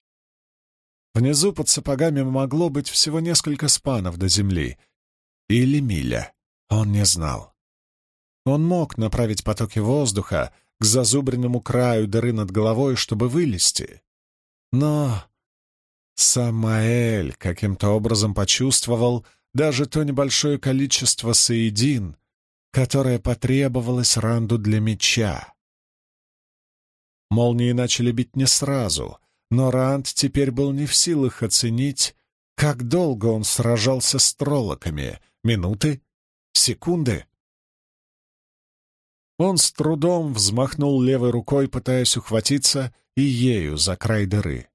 Внизу под сапогами могло быть всего несколько спанов до земли или миля. Он не знал. Он мог направить потоки воздуха к зазубренному краю дыры над головой, чтобы вылезти. Но Самаэль каким-то образом почувствовал даже то небольшое количество соедин, которое потребовалось Ранду для меча. Молнии начали бить не сразу, но Ранд теперь был не в силах оценить, как долго он сражался с троллоками — минуты Секунды. Он с трудом взмахнул левой рукой, пытаясь ухватиться и ею за край дыры.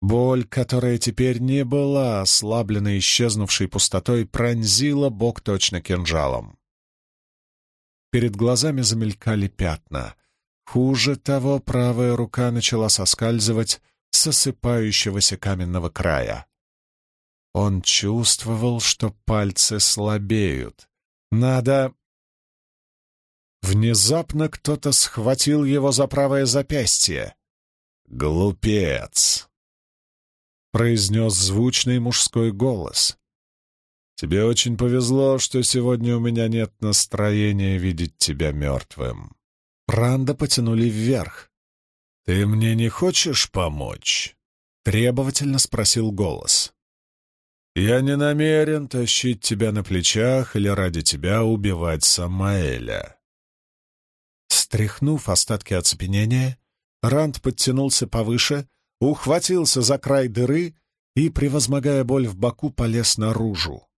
Боль, которая теперь не была ослаблена исчезнувшей пустотой, пронзила бок точно кинжалом. Перед глазами замелькали пятна. Хуже того, правая рука начала соскальзывать с осыпающегося каменного края. Он чувствовал, что пальцы слабеют. Надо... Внезапно кто-то схватил его за правое запястье. Глупец! произнес звучный мужской голос. «Тебе очень повезло, что сегодня у меня нет настроения видеть тебя мертвым». Ранда потянули вверх. «Ты мне не хочешь помочь?» — требовательно спросил голос. «Я не намерен тащить тебя на плечах или ради тебя убивать Самаэля». Стряхнув остатки оцепенения, Ранд подтянулся повыше, ухватился за край дыры и, превозмогая боль в боку, полез наружу.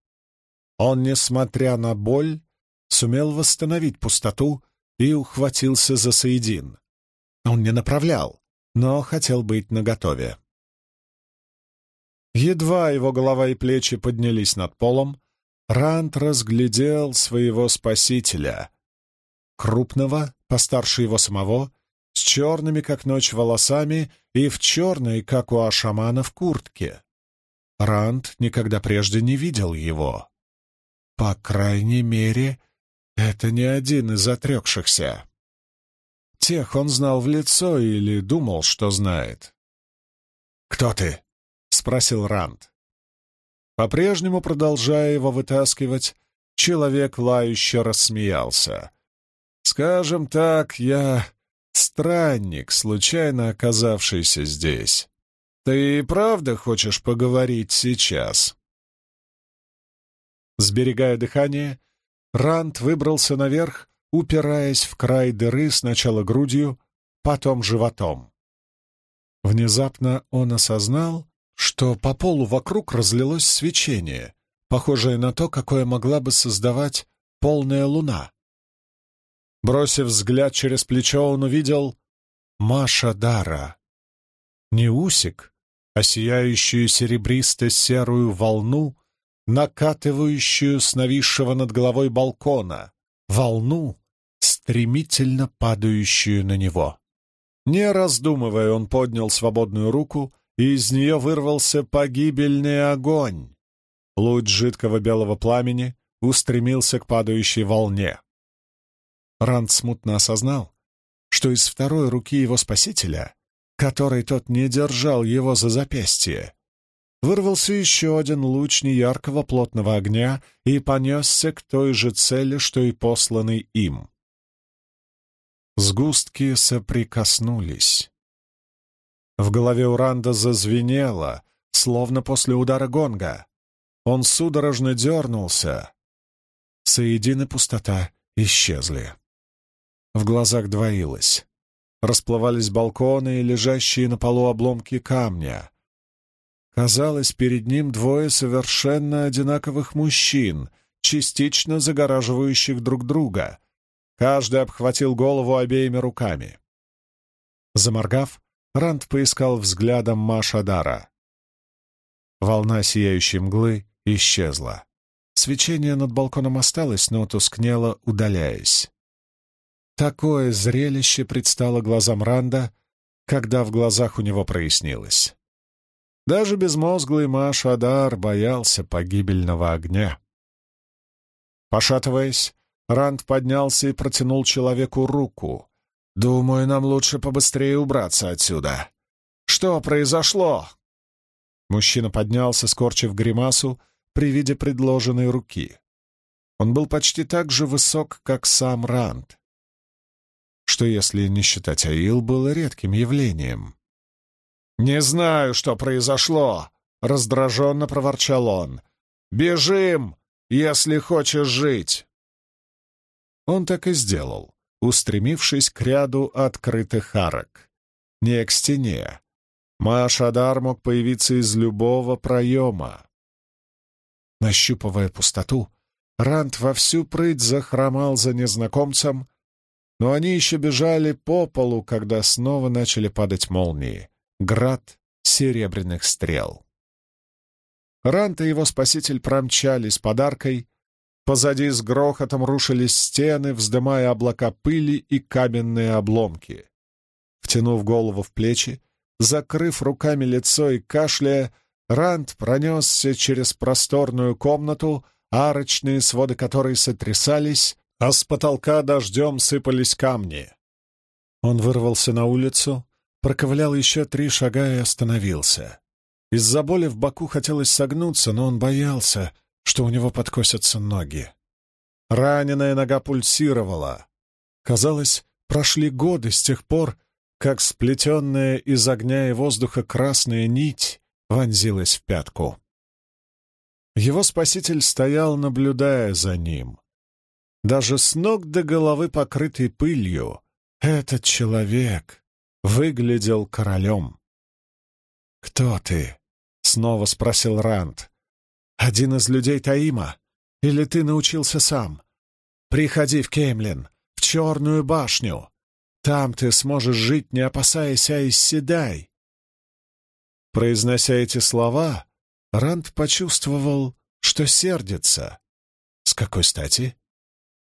Он, несмотря на боль, сумел восстановить пустоту и ухватился за Саидин. Он не направлял, но хотел быть наготове. Едва его голова и плечи поднялись над полом, Рант разглядел своего спасителя, крупного, постарше его самого, с черными, как ночь, волосами и в черной, как у ашамана, в куртке. Рант никогда прежде не видел его. По крайней мере, это не один из отрекшихся. Тех он знал в лицо или думал, что знает. «Кто ты?» — спросил Ранд. По-прежнему, продолжая его вытаскивать, человек лающе рассмеялся. «Скажем так, я странник, случайно оказавшийся здесь. Ты и правда хочешь поговорить сейчас?» Сберегая дыхание, Рант выбрался наверх, упираясь в край дыры сначала грудью, потом животом. Внезапно он осознал, что по полу вокруг разлилось свечение, похожее на то, какое могла бы создавать полная луна. Бросив взгляд через плечо, он увидел Маша Дара. Не усик, а сияющую серебристо-серую волну, накатывающую с нависшего над головой балкона, волну, стремительно падающую на него. Не раздумывая, он поднял свободную руку, и из нее вырвался погибельный огонь. Луч жидкого белого пламени устремился к падающей волне. Ранд смутно осознал, что из второй руки его спасителя, которой тот не держал его за запястье, вырвался еще один луч неяркого плотного огня и понесся к той же цели, что и посланный им. Сгустки соприкоснулись. В голове Уранда зазвенело, словно после удара гонга. Он судорожно дернулся. Соедины пустота исчезли. В глазах двоилось. Расплывались балконы и лежащие на полу обломки камня. Казалось, перед ним двое совершенно одинаковых мужчин, частично загораживающих друг друга. Каждый обхватил голову обеими руками. Заморгав, Ранд поискал взглядом Машадара. Волна сияющей мглы исчезла. Свечение над балконом осталось, но тускнело, удаляясь. Такое зрелище предстало глазам Ранда, когда в глазах у него прояснилось. Даже безмозглый Машадар боялся погибельного огня. Пошатываясь, Ранд поднялся и протянул человеку руку. «Думаю, нам лучше побыстрее убраться отсюда. Что произошло?» Мужчина поднялся, скорчив гримасу при виде предложенной руки. Он был почти так же высок, как сам Ранд. Что, если не считать Аил, было редким явлением. «Не знаю, что произошло», — раздраженно проворчал он. «Бежим, если хочешь жить». Он так и сделал, устремившись к ряду открытых арок. Не к стене. Машадар мог появиться из любого проема. Нащупывая пустоту, Рант во всю прыть захромал за незнакомцем, но они еще бежали по полу, когда снова начали падать молнии град серебряных стрел. Рант и его спаситель промчались подаркой, позади с грохотом рушились стены, вздымая облака пыли и каменные обломки. Втянув голову в плечи, закрыв руками лицо и кашляя, Рант пронесся через просторную комнату, арочные своды которой сотрясались, а с потолка дождем сыпались камни. Он вырвался на улицу, проковылял еще три шага и остановился. Из-за боли в боку хотелось согнуться, но он боялся, что у него подкосятся ноги. Раненая нога пульсировала. Казалось, прошли годы с тех пор, как сплетенная из огня и воздуха красная нить вонзилась в пятку. Его спаситель стоял, наблюдая за ним. Даже с ног до головы покрытый пылью, этот человек выглядел королем. «Кто ты?» — снова спросил Ранд. «Один из людей Таима? Или ты научился сам? Приходи в Кеймлин, в Черную башню. Там ты сможешь жить, не опасаясь Айсседай». Произнося эти слова, Ранд почувствовал, что сердится. С какой стати?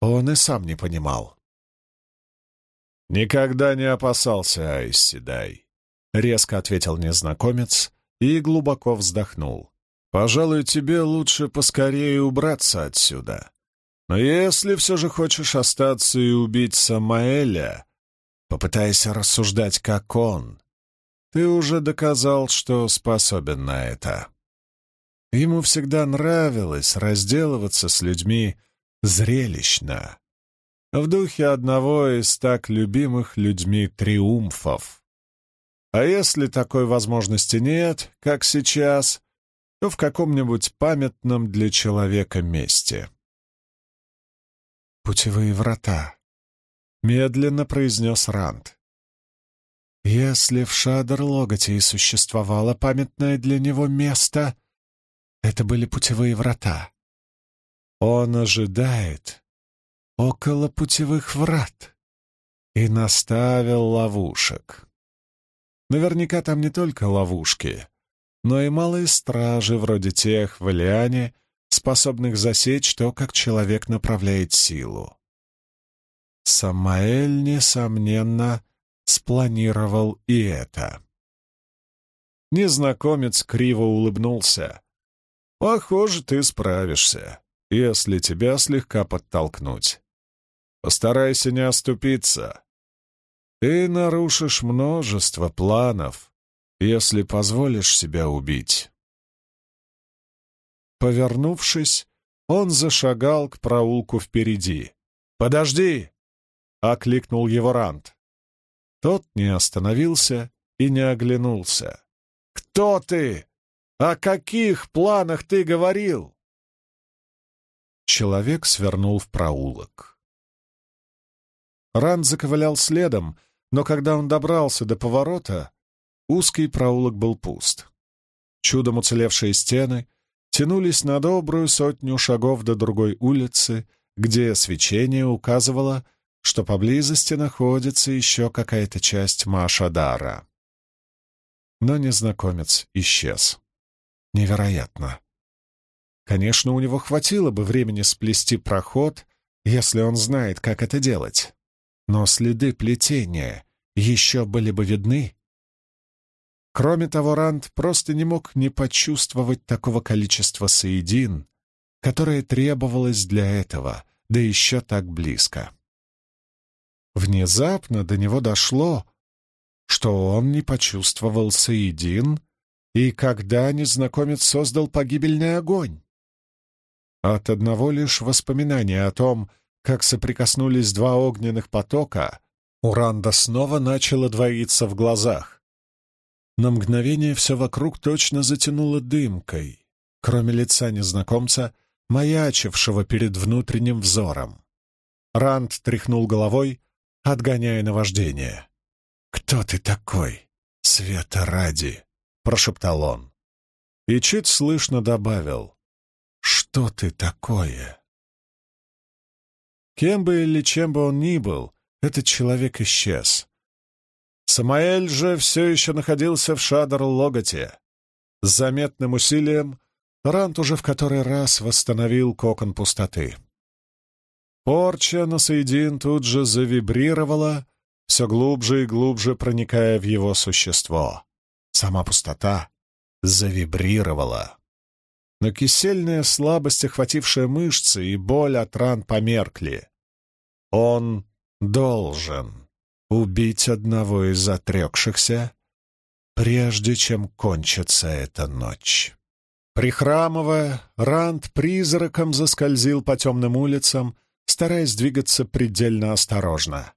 Он и сам не понимал. «Никогда не опасался, Айсседай», — резко ответил незнакомец и глубоко вздохнул. «Пожалуй, тебе лучше поскорее убраться отсюда. Но если все же хочешь остаться и убить Самаэля, попытайся рассуждать, как он. Ты уже доказал, что способен на это». Ему всегда нравилось разделываться с людьми зрелищно, в духе одного из так любимых людьми триумфов. А если такой возможности нет, как сейчас, в каком-нибудь памятном для человека месте. «Путевые врата», — медленно произнес Ранд. «Если в Шадр-Логоте и существовало памятное для него место, это были путевые врата. Он ожидает около путевых врат и наставил ловушек. Наверняка там не только ловушки, но и малые стражи, вроде тех в Илиане, способных засечь то, как человек направляет силу. Самаэль, несомненно, спланировал и это. Незнакомец криво улыбнулся. Похоже, ты справишься, если тебя слегка подтолкнуть. Постарайся не оступиться. Ты нарушишь множество планов, если позволишь себя убить. Повернувшись, он зашагал к проулку впереди. «Подожди!» — окликнул его Рант. Тот не остановился и не оглянулся. «Кто ты?» «О каких планах ты говорил?» Человек свернул в проулок. Ранд заковылял следом, но когда он добрался до поворота, узкий проулок был пуст. Чудом уцелевшие стены тянулись на добрую сотню шагов до другой улицы, где свечение указывало, что поблизости находится еще какая-то часть Машадара. Но незнакомец исчез. Невероятно. Конечно, у него хватило бы времени сплести проход, если он знает, как это делать. Но следы плетения еще были бы видны. Кроме того, Ранд просто не мог не почувствовать такого количества соедин, которое требовалось для этого, да еще так близко. Внезапно до него дошло, что он не почувствовал соедин, и когда незнакомец создал погибельный огонь? От одного лишь воспоминания о том, как соприкоснулись два огненных потока, Уранда снова начала двоиться в глазах. На мгновение все вокруг точно затянуло дымкой, кроме лица незнакомца, маячившего перед внутренним взором. Ранд тряхнул головой, отгоняя наваждение. «Кто ты такой, света ради?» — прошептал он. И чуть слышно добавил. «Что ты такое?» Кем бы или чем бы он ни был, этот человек исчез. Самаэль же все еще находился в Шадр-Логоте. С заметным усилием Рант уже в который раз восстановил кокон пустоты. Порча на Саидин тут же завибрировала, все глубже и глубже проникая в его существо. Сама пустота завибрировала. Но кисельная слабость, охватившая мышцы, и боль от ран померкли. Он должен убить одного из отрекшихся прежде чем кончится эта ночь. Прихрамывая, Ранд призраком заскользил по темным улицам, стараясь двигаться предельно осторожно.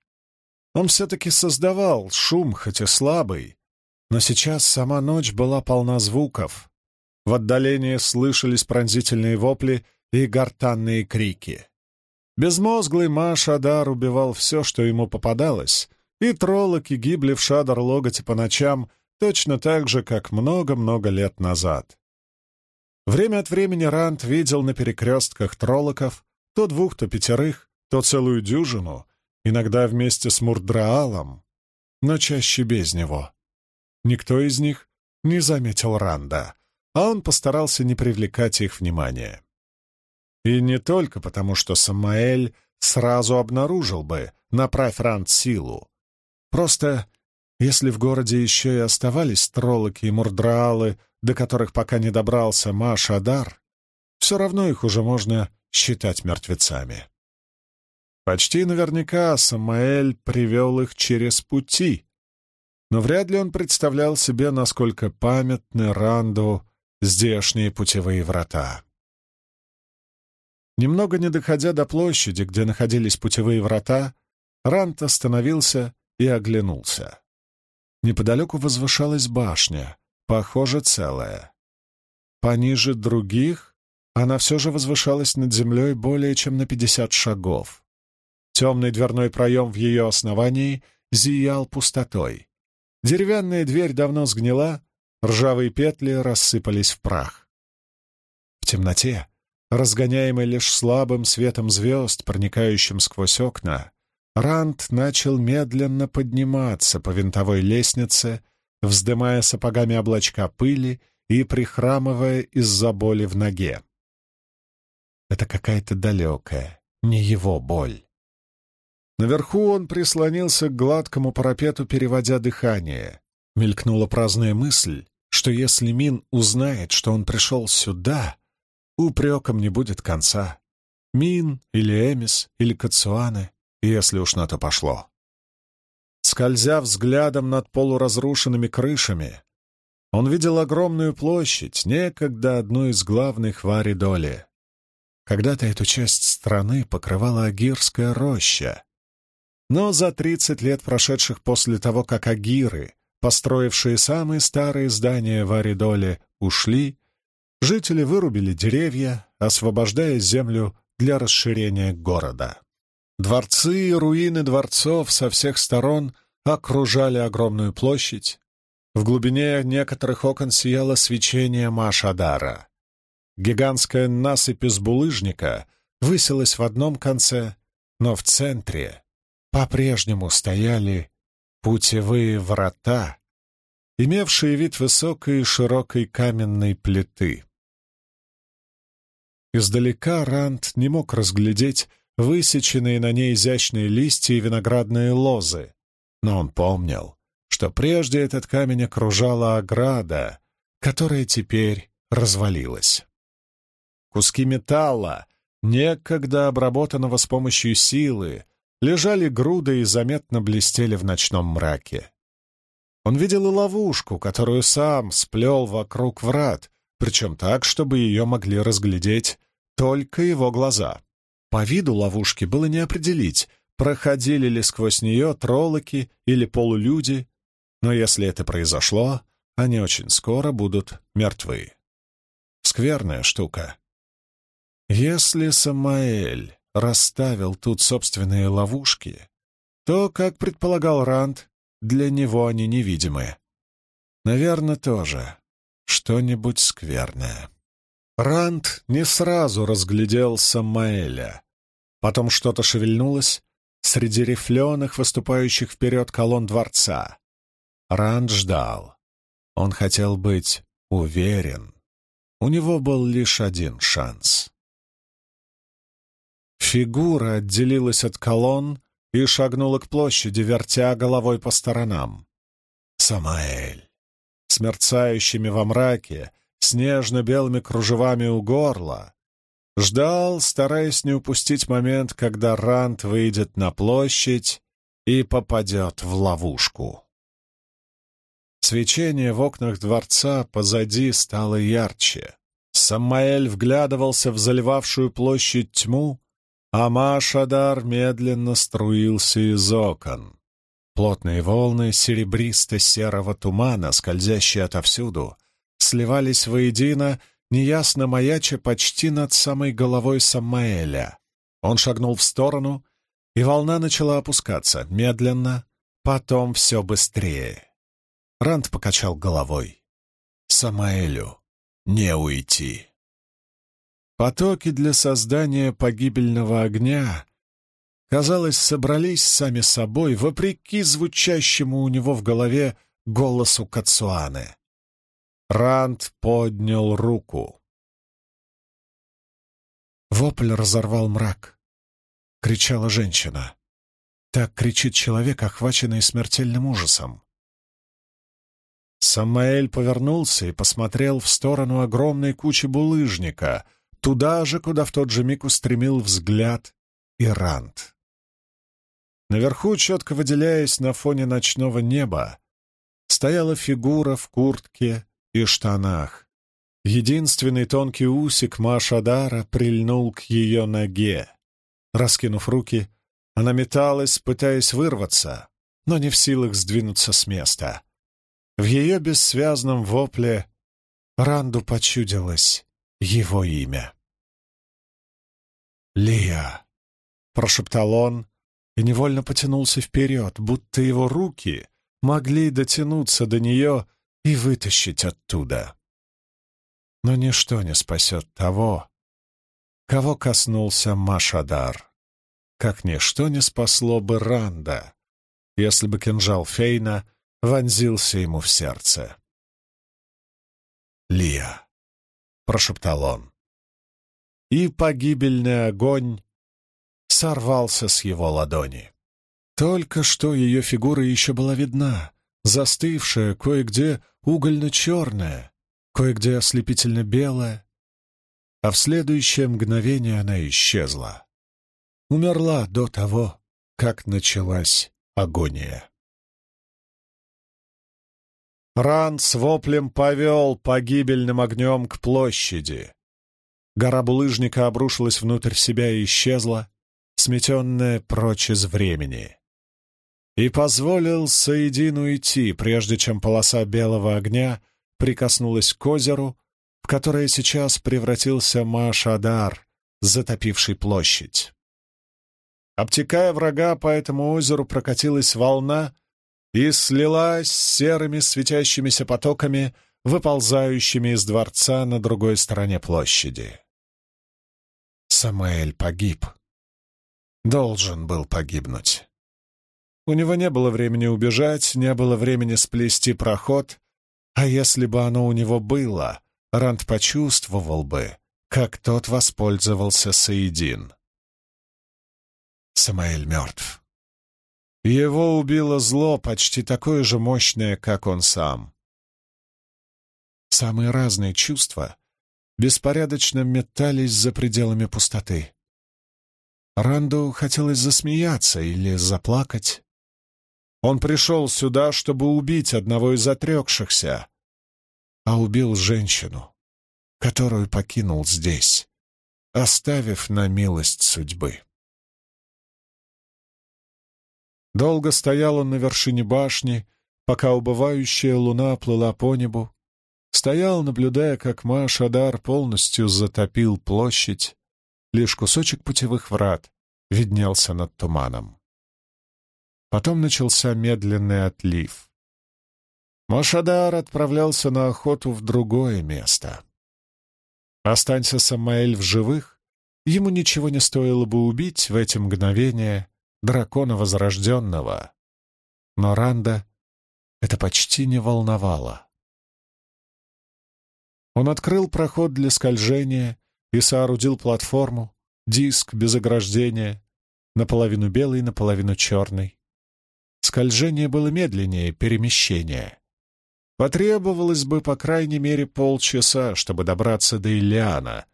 Он все-таки создавал шум, хоть и слабый, но сейчас сама ночь была полна звуков. В отдалении слышались пронзительные вопли и гортанные крики. Безмозглый Машадар убивал все, что ему попадалось, и троллоки гибли в Шадар-Логоте по ночам точно так же, как много-много лет назад. Время от времени Рант видел на перекрестках троллоков то двух, то пятерых, то целую дюжину, иногда вместе с Мурдраалом, но чаще без него. Никто из них не заметил Ранда, а он постарался не привлекать их внимания. И не только потому, что Самаэль сразу обнаружил бы, направь Ранд силу. Просто, если в городе еще и оставались троллоки и мурдраалы, до которых пока не добрался Машадар, все равно их уже можно считать мертвецами. Почти наверняка Самаэль привел их через пути, но вряд ли он представлял себе, насколько памятны Ранду здешние путевые врата. Немного не доходя до площади, где находились путевые врата, Ранд остановился и оглянулся. Неподалеку возвышалась башня, похоже, целая. Пониже других она все же возвышалась над землей более чем на пятьдесят шагов. Темный дверной проем в ее основании зиял пустотой. Деревянная дверь давно сгнила, ржавые петли рассыпались в прах. В темноте, разгоняемой лишь слабым светом звезд, проникающим сквозь окна, Ранд начал медленно подниматься по винтовой лестнице, вздымая сапогами облачка пыли и прихрамывая из-за боли в ноге. Это какая-то далекая, не его боль. Наверху он прислонился к гладкому парапету, переводя дыхание. Мелькнула праздная мысль, что если Мин узнает, что он пришел сюда, упреком не будет конца. Мин или Эмис или Кацуаны, если уж на то пошло. Скользя взглядом над полуразрушенными крышами, он видел огромную площадь, некогда одну из главных в Аридоле. Когда-то эту часть страны покрывала Агирская роща, но за 30 лет, прошедших после того, как агиры, построившие самые старые здания в Аридоле, ушли, жители вырубили деревья, освобождая землю для расширения города. Дворцы и руины дворцов со всех сторон окружали огромную площадь. В глубине некоторых окон сияло свечение Машадара. Гигантская насыпь из булыжника высилась в одном конце, но в центре по-прежнему стояли путевые врата, имевшие вид высокой и широкой каменной плиты. Издалека Ранд не мог разглядеть высеченные на ней изящные листья и виноградные лозы, но он помнил, что прежде этот камень окружала ограда, которая теперь развалилась. Куски металла, некогда обработанного с помощью силы, лежали груды и заметно блестели в ночном мраке. Он видел и ловушку, которую сам сплел вокруг врат, причем так, чтобы ее могли разглядеть только его глаза. По виду ловушки было не определить, проходили ли сквозь нее троллоки или полулюди, но если это произошло, они очень скоро будут мертвы. Скверная штука. Если Самаэль расставил тут собственные ловушки, то, как предполагал Ранд, для него они невидимы. Наверное, тоже что-нибудь скверное. Ранд не сразу разглядел Самаэля. Потом что-то шевельнулось среди рифленых, выступающих вперед колонн дворца. Ранд ждал. Он хотел быть уверен. У него был лишь один шанс. Фигура отделилась от колонн и шагнула к площади, вертя головой по сторонам. Самаэль, с мерцающими во мраке, снежно-белыми кружевами у горла, ждал, стараясь не упустить момент, когда Рант выйдет на площадь и попадет в ловушку. Свечение в окнах дворца позади стало ярче. Самаэль вглядывался в заливавшую площадь тьму, а Машадар медленно струился из окон. Плотные волны серебристо-серого тумана, скользящие отовсюду, сливались воедино, неясно маяча почти над самой головой Самаэля. Он шагнул в сторону, и волна начала опускаться, медленно, потом все быстрее. Ранд покачал головой. «Самаэлю, не уйти!» Потоки для создания погибельного огня, казалось, собрались сами собой, вопреки звучащему у него в голове голосу Кацуаны. Ранд поднял руку. Вопль разорвал мрак кричала женщина. Так кричит человек, охваченный смертельным ужасом. Самаэль повернулся и посмотрел в сторону огромной кучи булыжника, туда же, куда в тот же миг устремил взгляд Ирант. Наверху, четко выделяясь на фоне ночного неба, стояла фигура в куртке и штанах. Единственный тонкий усик Машадара прильнул к ее ноге. Раскинув руки, она металась, пытаясь вырваться, но не в силах сдвинуться с места. В ее бессвязном вопле Ранду почудилось его имя. «Лия!» — прошептал он и невольно потянулся вперед, будто его руки могли дотянуться до нее и вытащить оттуда. Но ничто не спасет того, кого коснулся Машадар. Как ничто не спасло бы Ранда, если бы кинжал Фейна вонзился ему в сердце. «Лия», — прошептал он. И погибельный огонь сорвался с его ладони. Только что ее фигура еще была видна, застывшая, кое-где угольно-черная, кое-где ослепительно-белая, а в следующее мгновение она исчезла. Умерла до того, как началась агония. Ран с воплем повел погибельным огнем к площади. Гора булыжника обрушилась внутрь себя и исчезла, сметенная прочь из времени. И позволил Саидину идти, прежде чем полоса белого огня прикоснулась к озеру, в которое сейчас превратился Машадар, затопивший площадь. Обтекая врага, по этому озеру прокатилась волна и слилась с серыми светящимися потоками, выползающими из дворца на другой стороне площади. Самаэль погиб. Должен был погибнуть. У него не было времени убежать, не было времени сплести проход, а если бы оно у него было, Ранд почувствовал бы, как тот воспользовался Саидин. Самаэль мертв. Его убило зло, почти такое же мощное, как он сам. Самые разные чувства беспорядочно метались за пределами пустоты. Ранду хотелось засмеяться или заплакать. Он пришел сюда, чтобы убить одного из отрекшихся, а убил женщину, которую покинул здесь, оставив на милость судьбы. Долго стоял он на вершине башни, пока убывающая луна плыла по небу. Стоял, наблюдая, как Машадар полностью затопил площадь. Лишь кусочек путевых врат виднелся над туманом. Потом начался медленный отлив. Машадар отправлялся на охоту в другое место. Останься Самаэль в живых, ему ничего не стоило бы убить в эти мгновения дракона Возрожденного. Но Ранда это почти не волновало. Он открыл проход для скольжения и соорудил платформу, диск без ограждения, наполовину белый, наполовину черный. Скольжение было медленнее перемещения. Потребовалось бы, по крайней мере, полчаса, чтобы добраться до Ильяна.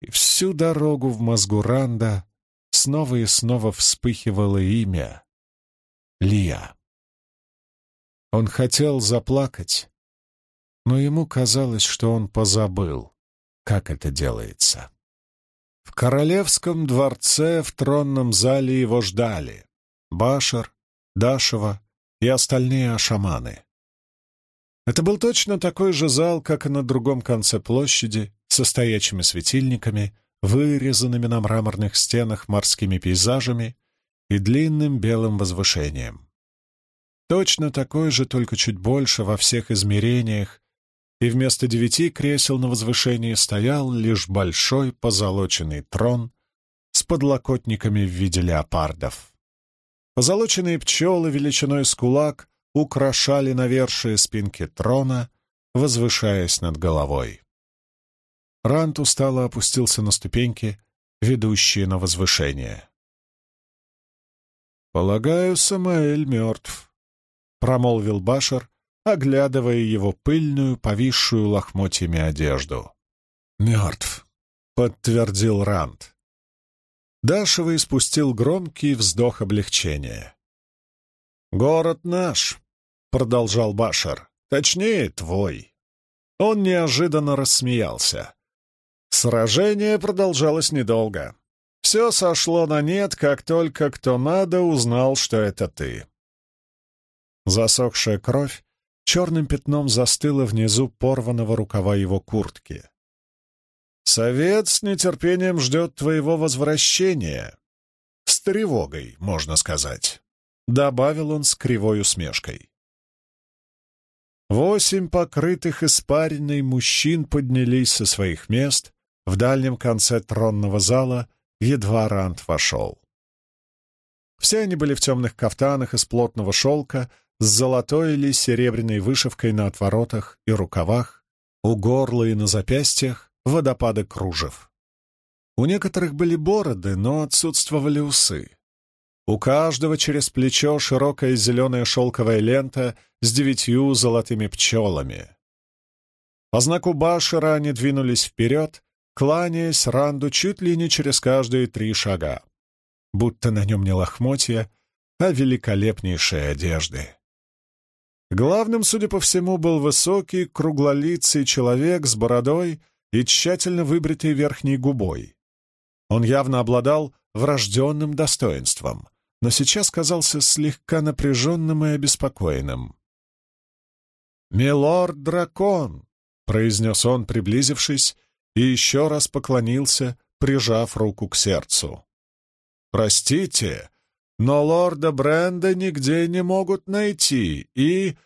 И всю дорогу в мозгу Ранда снова и снова вспыхивало имя — Лия. Он хотел заплакать, но ему казалось, что он позабыл, как это делается. В королевском дворце в тронном зале его ждали Башар, Дашева и остальные ашаманы. Это был точно такой же зал, как и на другом конце площади, со стоячими светильниками, вырезанными на мраморных стенах морскими пейзажами и длинным белым возвышением. Точно такой же, только чуть больше во всех измерениях, и вместо девяти кресел на возвышении стоял лишь большой позолоченный трон с подлокотниками в виде леопардов. Позолоченные пчелы величиной с кулак украшали навершие спинки трона, возвышаясь над головой. Рант устало опустился на ступеньки, ведущие на возвышение. «Полагаю, Самаэль мертв», — промолвил Башар, оглядывая его пыльную, повисшую лохмотьями одежду. «Мертв», — подтвердил Рант. Дашева испустил громкий вздох облегчения. «Город наш», продолжал Башар. «Точнее, твой». Он неожиданно рассмеялся. Сражение продолжалось недолго. Все сошло на нет, как только кто надо узнал, что это ты. Засохшая кровь черным пятном застыла внизу порванного рукава его куртки. «Совет с нетерпением ждет твоего возвращения. С тревогой, можно сказать», — добавил он с кривой усмешкой. Восемь покрытых испариной мужчин поднялись со своих мест в дальнем конце тронного зала, едва Рант вошел. Все они были в темных кафтанах из плотного шелка с золотой или серебряной вышивкой на отворотах и рукавах, у горла и на запястьях водопады кружев. У некоторых были бороды, но отсутствовали усы. У каждого через плечо широкая зеленая шелковая лента с девятью золотыми пчелами. По знаку Башера они двинулись вперед, кланяясь Ранду чуть ли не через каждые три шага, будто на нем не лохмотья, а великолепнейшие одежды. Главным, судя по всему, был высокий, круглолицый человек с бородой и тщательно выбритой верхней губой. Он явно обладал врожденным достоинством, но сейчас казался слегка напряженным и обеспокоенным. «Милорд-дракон!» — произнес он, приблизившись, и еще раз поклонился, прижав руку к сердцу. «Простите, но лорда Бренда нигде не могут найти и...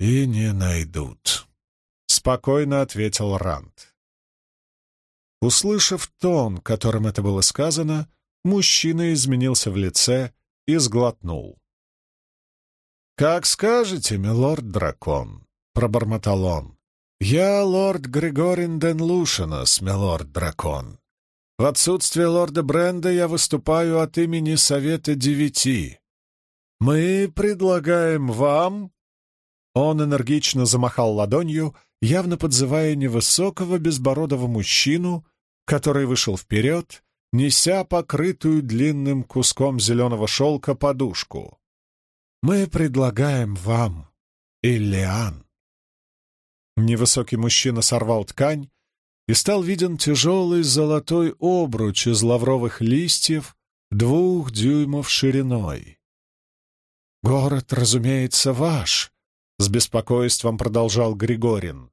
и не найдут», — спокойно ответил Ранд. Услышав тон, которым это было сказано, мужчина изменился в лице и сглотнул. «Как скажете, милорд-дракон», — пробормотал он. «Я лорд Григорин Денлушинос, милорд-дракон. В отсутствие лорда Бренда я выступаю от имени Совета Девяти. Мы предлагаем вам...» Он энергично замахал ладонью, явно подзывая невысокого безбородого мужчину, который вышел вперед неся покрытую длинным куском зеленого шелка подушку. «Мы предлагаем вам, Иллиан». Невысокий мужчина сорвал ткань, и стал виден тяжелый золотой обруч из лавровых листьев двух дюймов шириной. «Город, разумеется, ваш», — с беспокойством продолжал Григорин.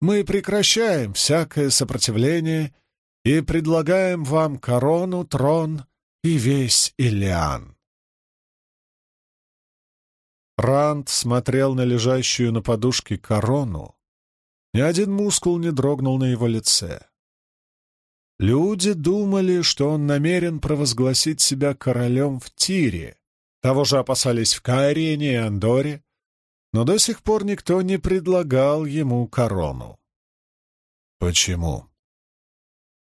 «Мы прекращаем всякое сопротивление и предлагаем вам корону, трон и весь Илиан. Ранд смотрел на лежащую на подушке корону. Ни один мускул не дрогнул на его лице. Люди думали, что он намерен провозгласить себя королем в Тире. Того же опасались в Кайриене и Андоре, но до сих пор никто не предлагал ему корону. Почему?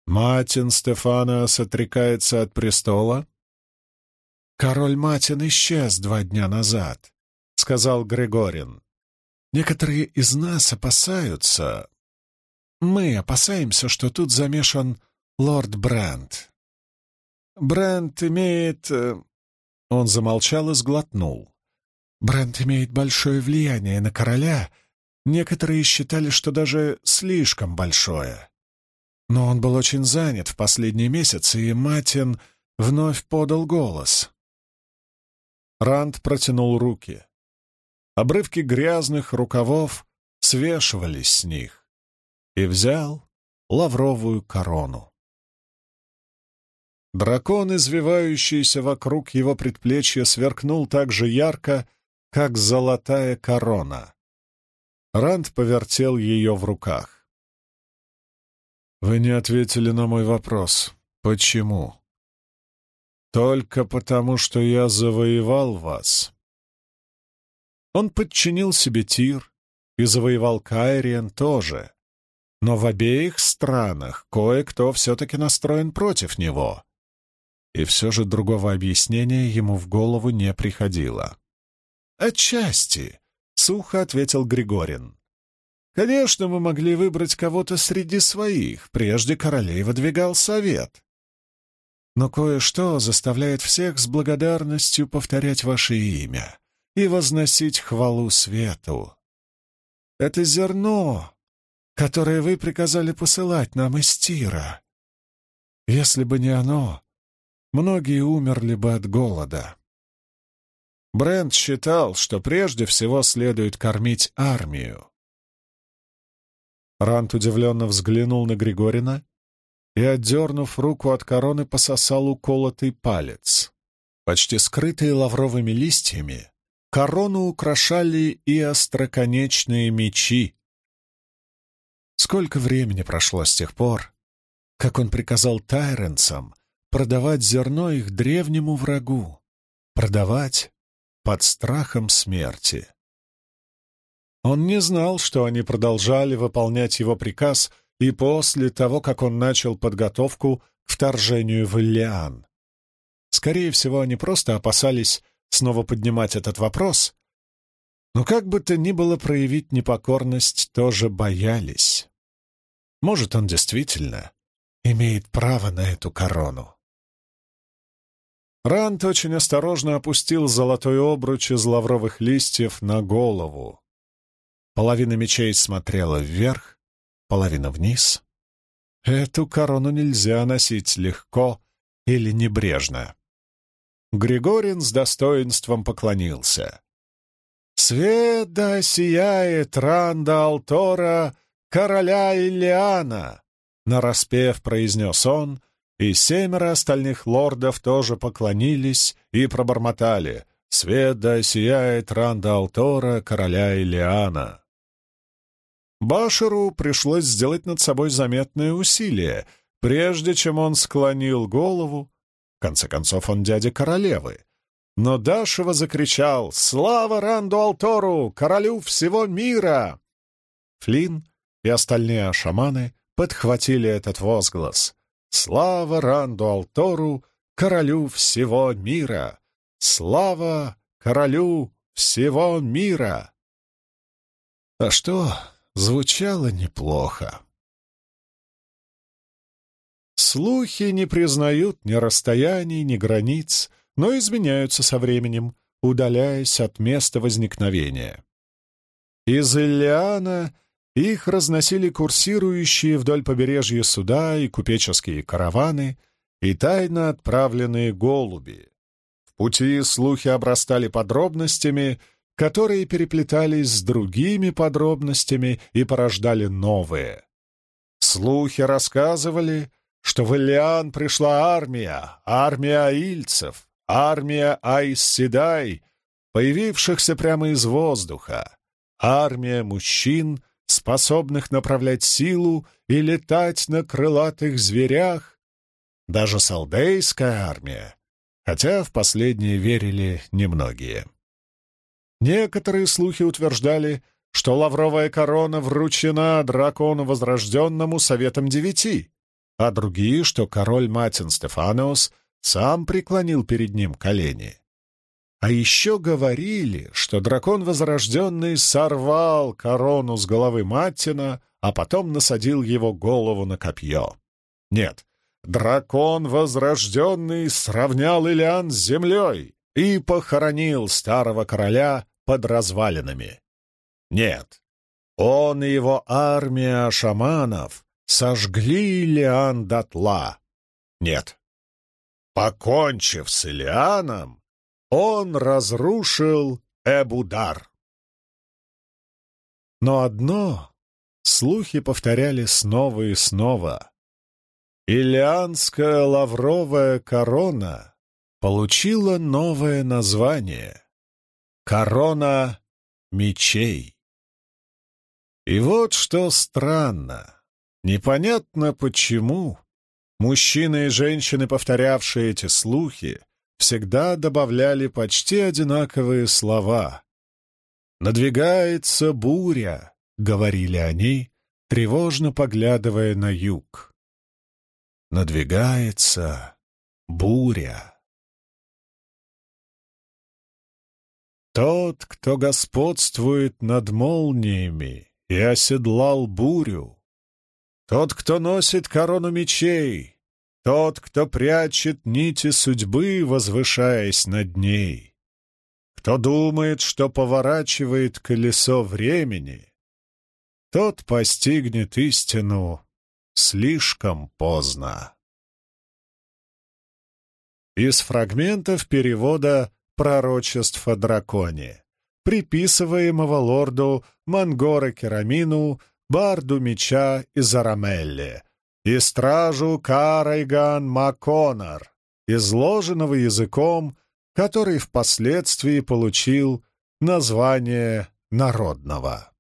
Матин Стефанос отрекается от престола? Король Матин исчез два дня назад, — сказал Григорин. Некоторые из нас опасаются... Мы опасаемся, что тут замешан лорд Брент. Брент имеет... Э, он замолчал и сглотнул. Брент имеет большое влияние на короля, некоторые считали, что даже слишком большое. Но он был очень занят в последние месяцы, и Матин вновь подал голос. Ранд протянул руки. Обрывки грязных рукавов свешивались с них и взял лавровую корону. Дракон, извивающийся вокруг его предплечья, сверкнул так же ярко, как золотая корона. Ранд повертел ее в руках. «Вы не ответили на мой вопрос. Почему?» «Только потому, что я завоевал вас». Он подчинил себе Тир и завоевал Кайриен тоже. Но в обеих странах кое-кто все-таки настроен против него. И все же другого объяснения ему в голову не приходило. «Отчасти», — сухо ответил Григорин. «Конечно, мы могли выбрать кого-то среди своих, прежде королей выдвигал совет. Но кое-что заставляет всех с благодарностью повторять ваше имя и возносить хвалу свету. Это зерно, которое вы приказали посылать нам из Тира. Если бы не оно, многие умерли бы от голода. Брент считал, что прежде всего следует кормить армию. Рант удивленно взглянул на Григорина и, отдернув руку от короны, пососал уколотый палец. Почти скрытые лавровыми листьями, корону украшали и остроконечные мечи. Сколько времени прошло с тех пор, как он приказал тайренцам продавать зерно их древнему врагу, продавать под страхом смерти. Он не знал, что они продолжали выполнять его приказ и после того, как он начал подготовку к вторжению в Иллиан. Скорее всего, они просто опасались снова поднимать этот вопрос, но как бы то ни было проявить непокорность, тоже боялись. Может, он действительно имеет право на эту корону. Рант очень осторожно опустил золотой обруч из лавровых листьев на голову. Половина мечей смотрела вверх, половина вниз. Эту корону нельзя носить легко или небрежно. Григорин с достоинством поклонился. «Свет да сияет Ранда Алтора, короля Иллиана!» — нараспев произнес он, и семеро остальных лордов тоже поклонились и пробормотали «Свет да сияет Ранда Алтора, короля Илиана». Башеру пришлось сделать над собой заметное усилие, прежде чем он склонил голову. В конце концов, он дядя королевы. Но Дашева закричал «Слава Ранду Алтору, королю всего мира!» Флинн и остальные шаманы подхватили этот возглас. Слава Ранду Алтору, королю всего мира! Слава королю всего мира! А что, звучало неплохо. Слухи не признают ни расстояний, ни границ, но изменяются со временем, удаляясь от места возникновения. Из Иллиана их разносили курсирующие вдоль побережья суда и купеческие караваны, и тайно отправленные голуби. В пути слухи обрастали подробностями, которые переплетались с другими подробностями и порождали новые. Слухи рассказывали, что в Иллиан пришла армия, армия аильцев, армия Айсседай, появившихся прямо из воздуха, армия мужчин — способных направлять силу и летать на крылатых зверях, даже салдейская армия, хотя в последнее верили немногие. Некоторые слухи утверждали, что лавровая корона вручена дракону Возрожденному Советом Девяти, а другие, что король Матин Стефаноус сам преклонил перед ним колени. А еще говорили, что дракон Возрожденный сорвал корону с головы Маттина, а потом насадил его голову на копье. Нет, дракон Возрожденный сравнял Илиан с землей и похоронил старого короля под развалинами. Нет, он и его армия шаманов сожгли Илиан дотла. Нет, покончив с Илианом, он разрушил Эбудар. Но одно слухи повторяли снова и снова. Илианская лавровая корона получила новое название — корона мечей. И вот что странно, непонятно почему мужчины и женщины, повторявшие эти слухи, всегда добавляли почти одинаковые слова. «Надвигается буря», — говорили они, тревожно поглядывая на юг. «Надвигается буря». Тот, кто господствует над молниями и оседлал бурю, тот, кто носит корону мечей, тот, кто прячет нити судьбы, возвышаясь над ней, кто думает, что поворачивает колесо времени, тот постигнет истину слишком поздно. Из фрагментов перевода пророчеств о драконе, приписываемого лорду Мангора Керамину, барду меча из Арамелли, и стражу Карайган Маконар, изложенного языком, который впоследствии получил название народного.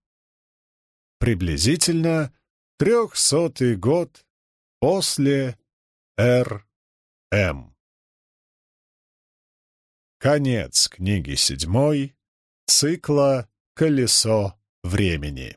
Приблизительно трехсотый год после Р.М. Конец книги седьмой цикла «Колесо времени».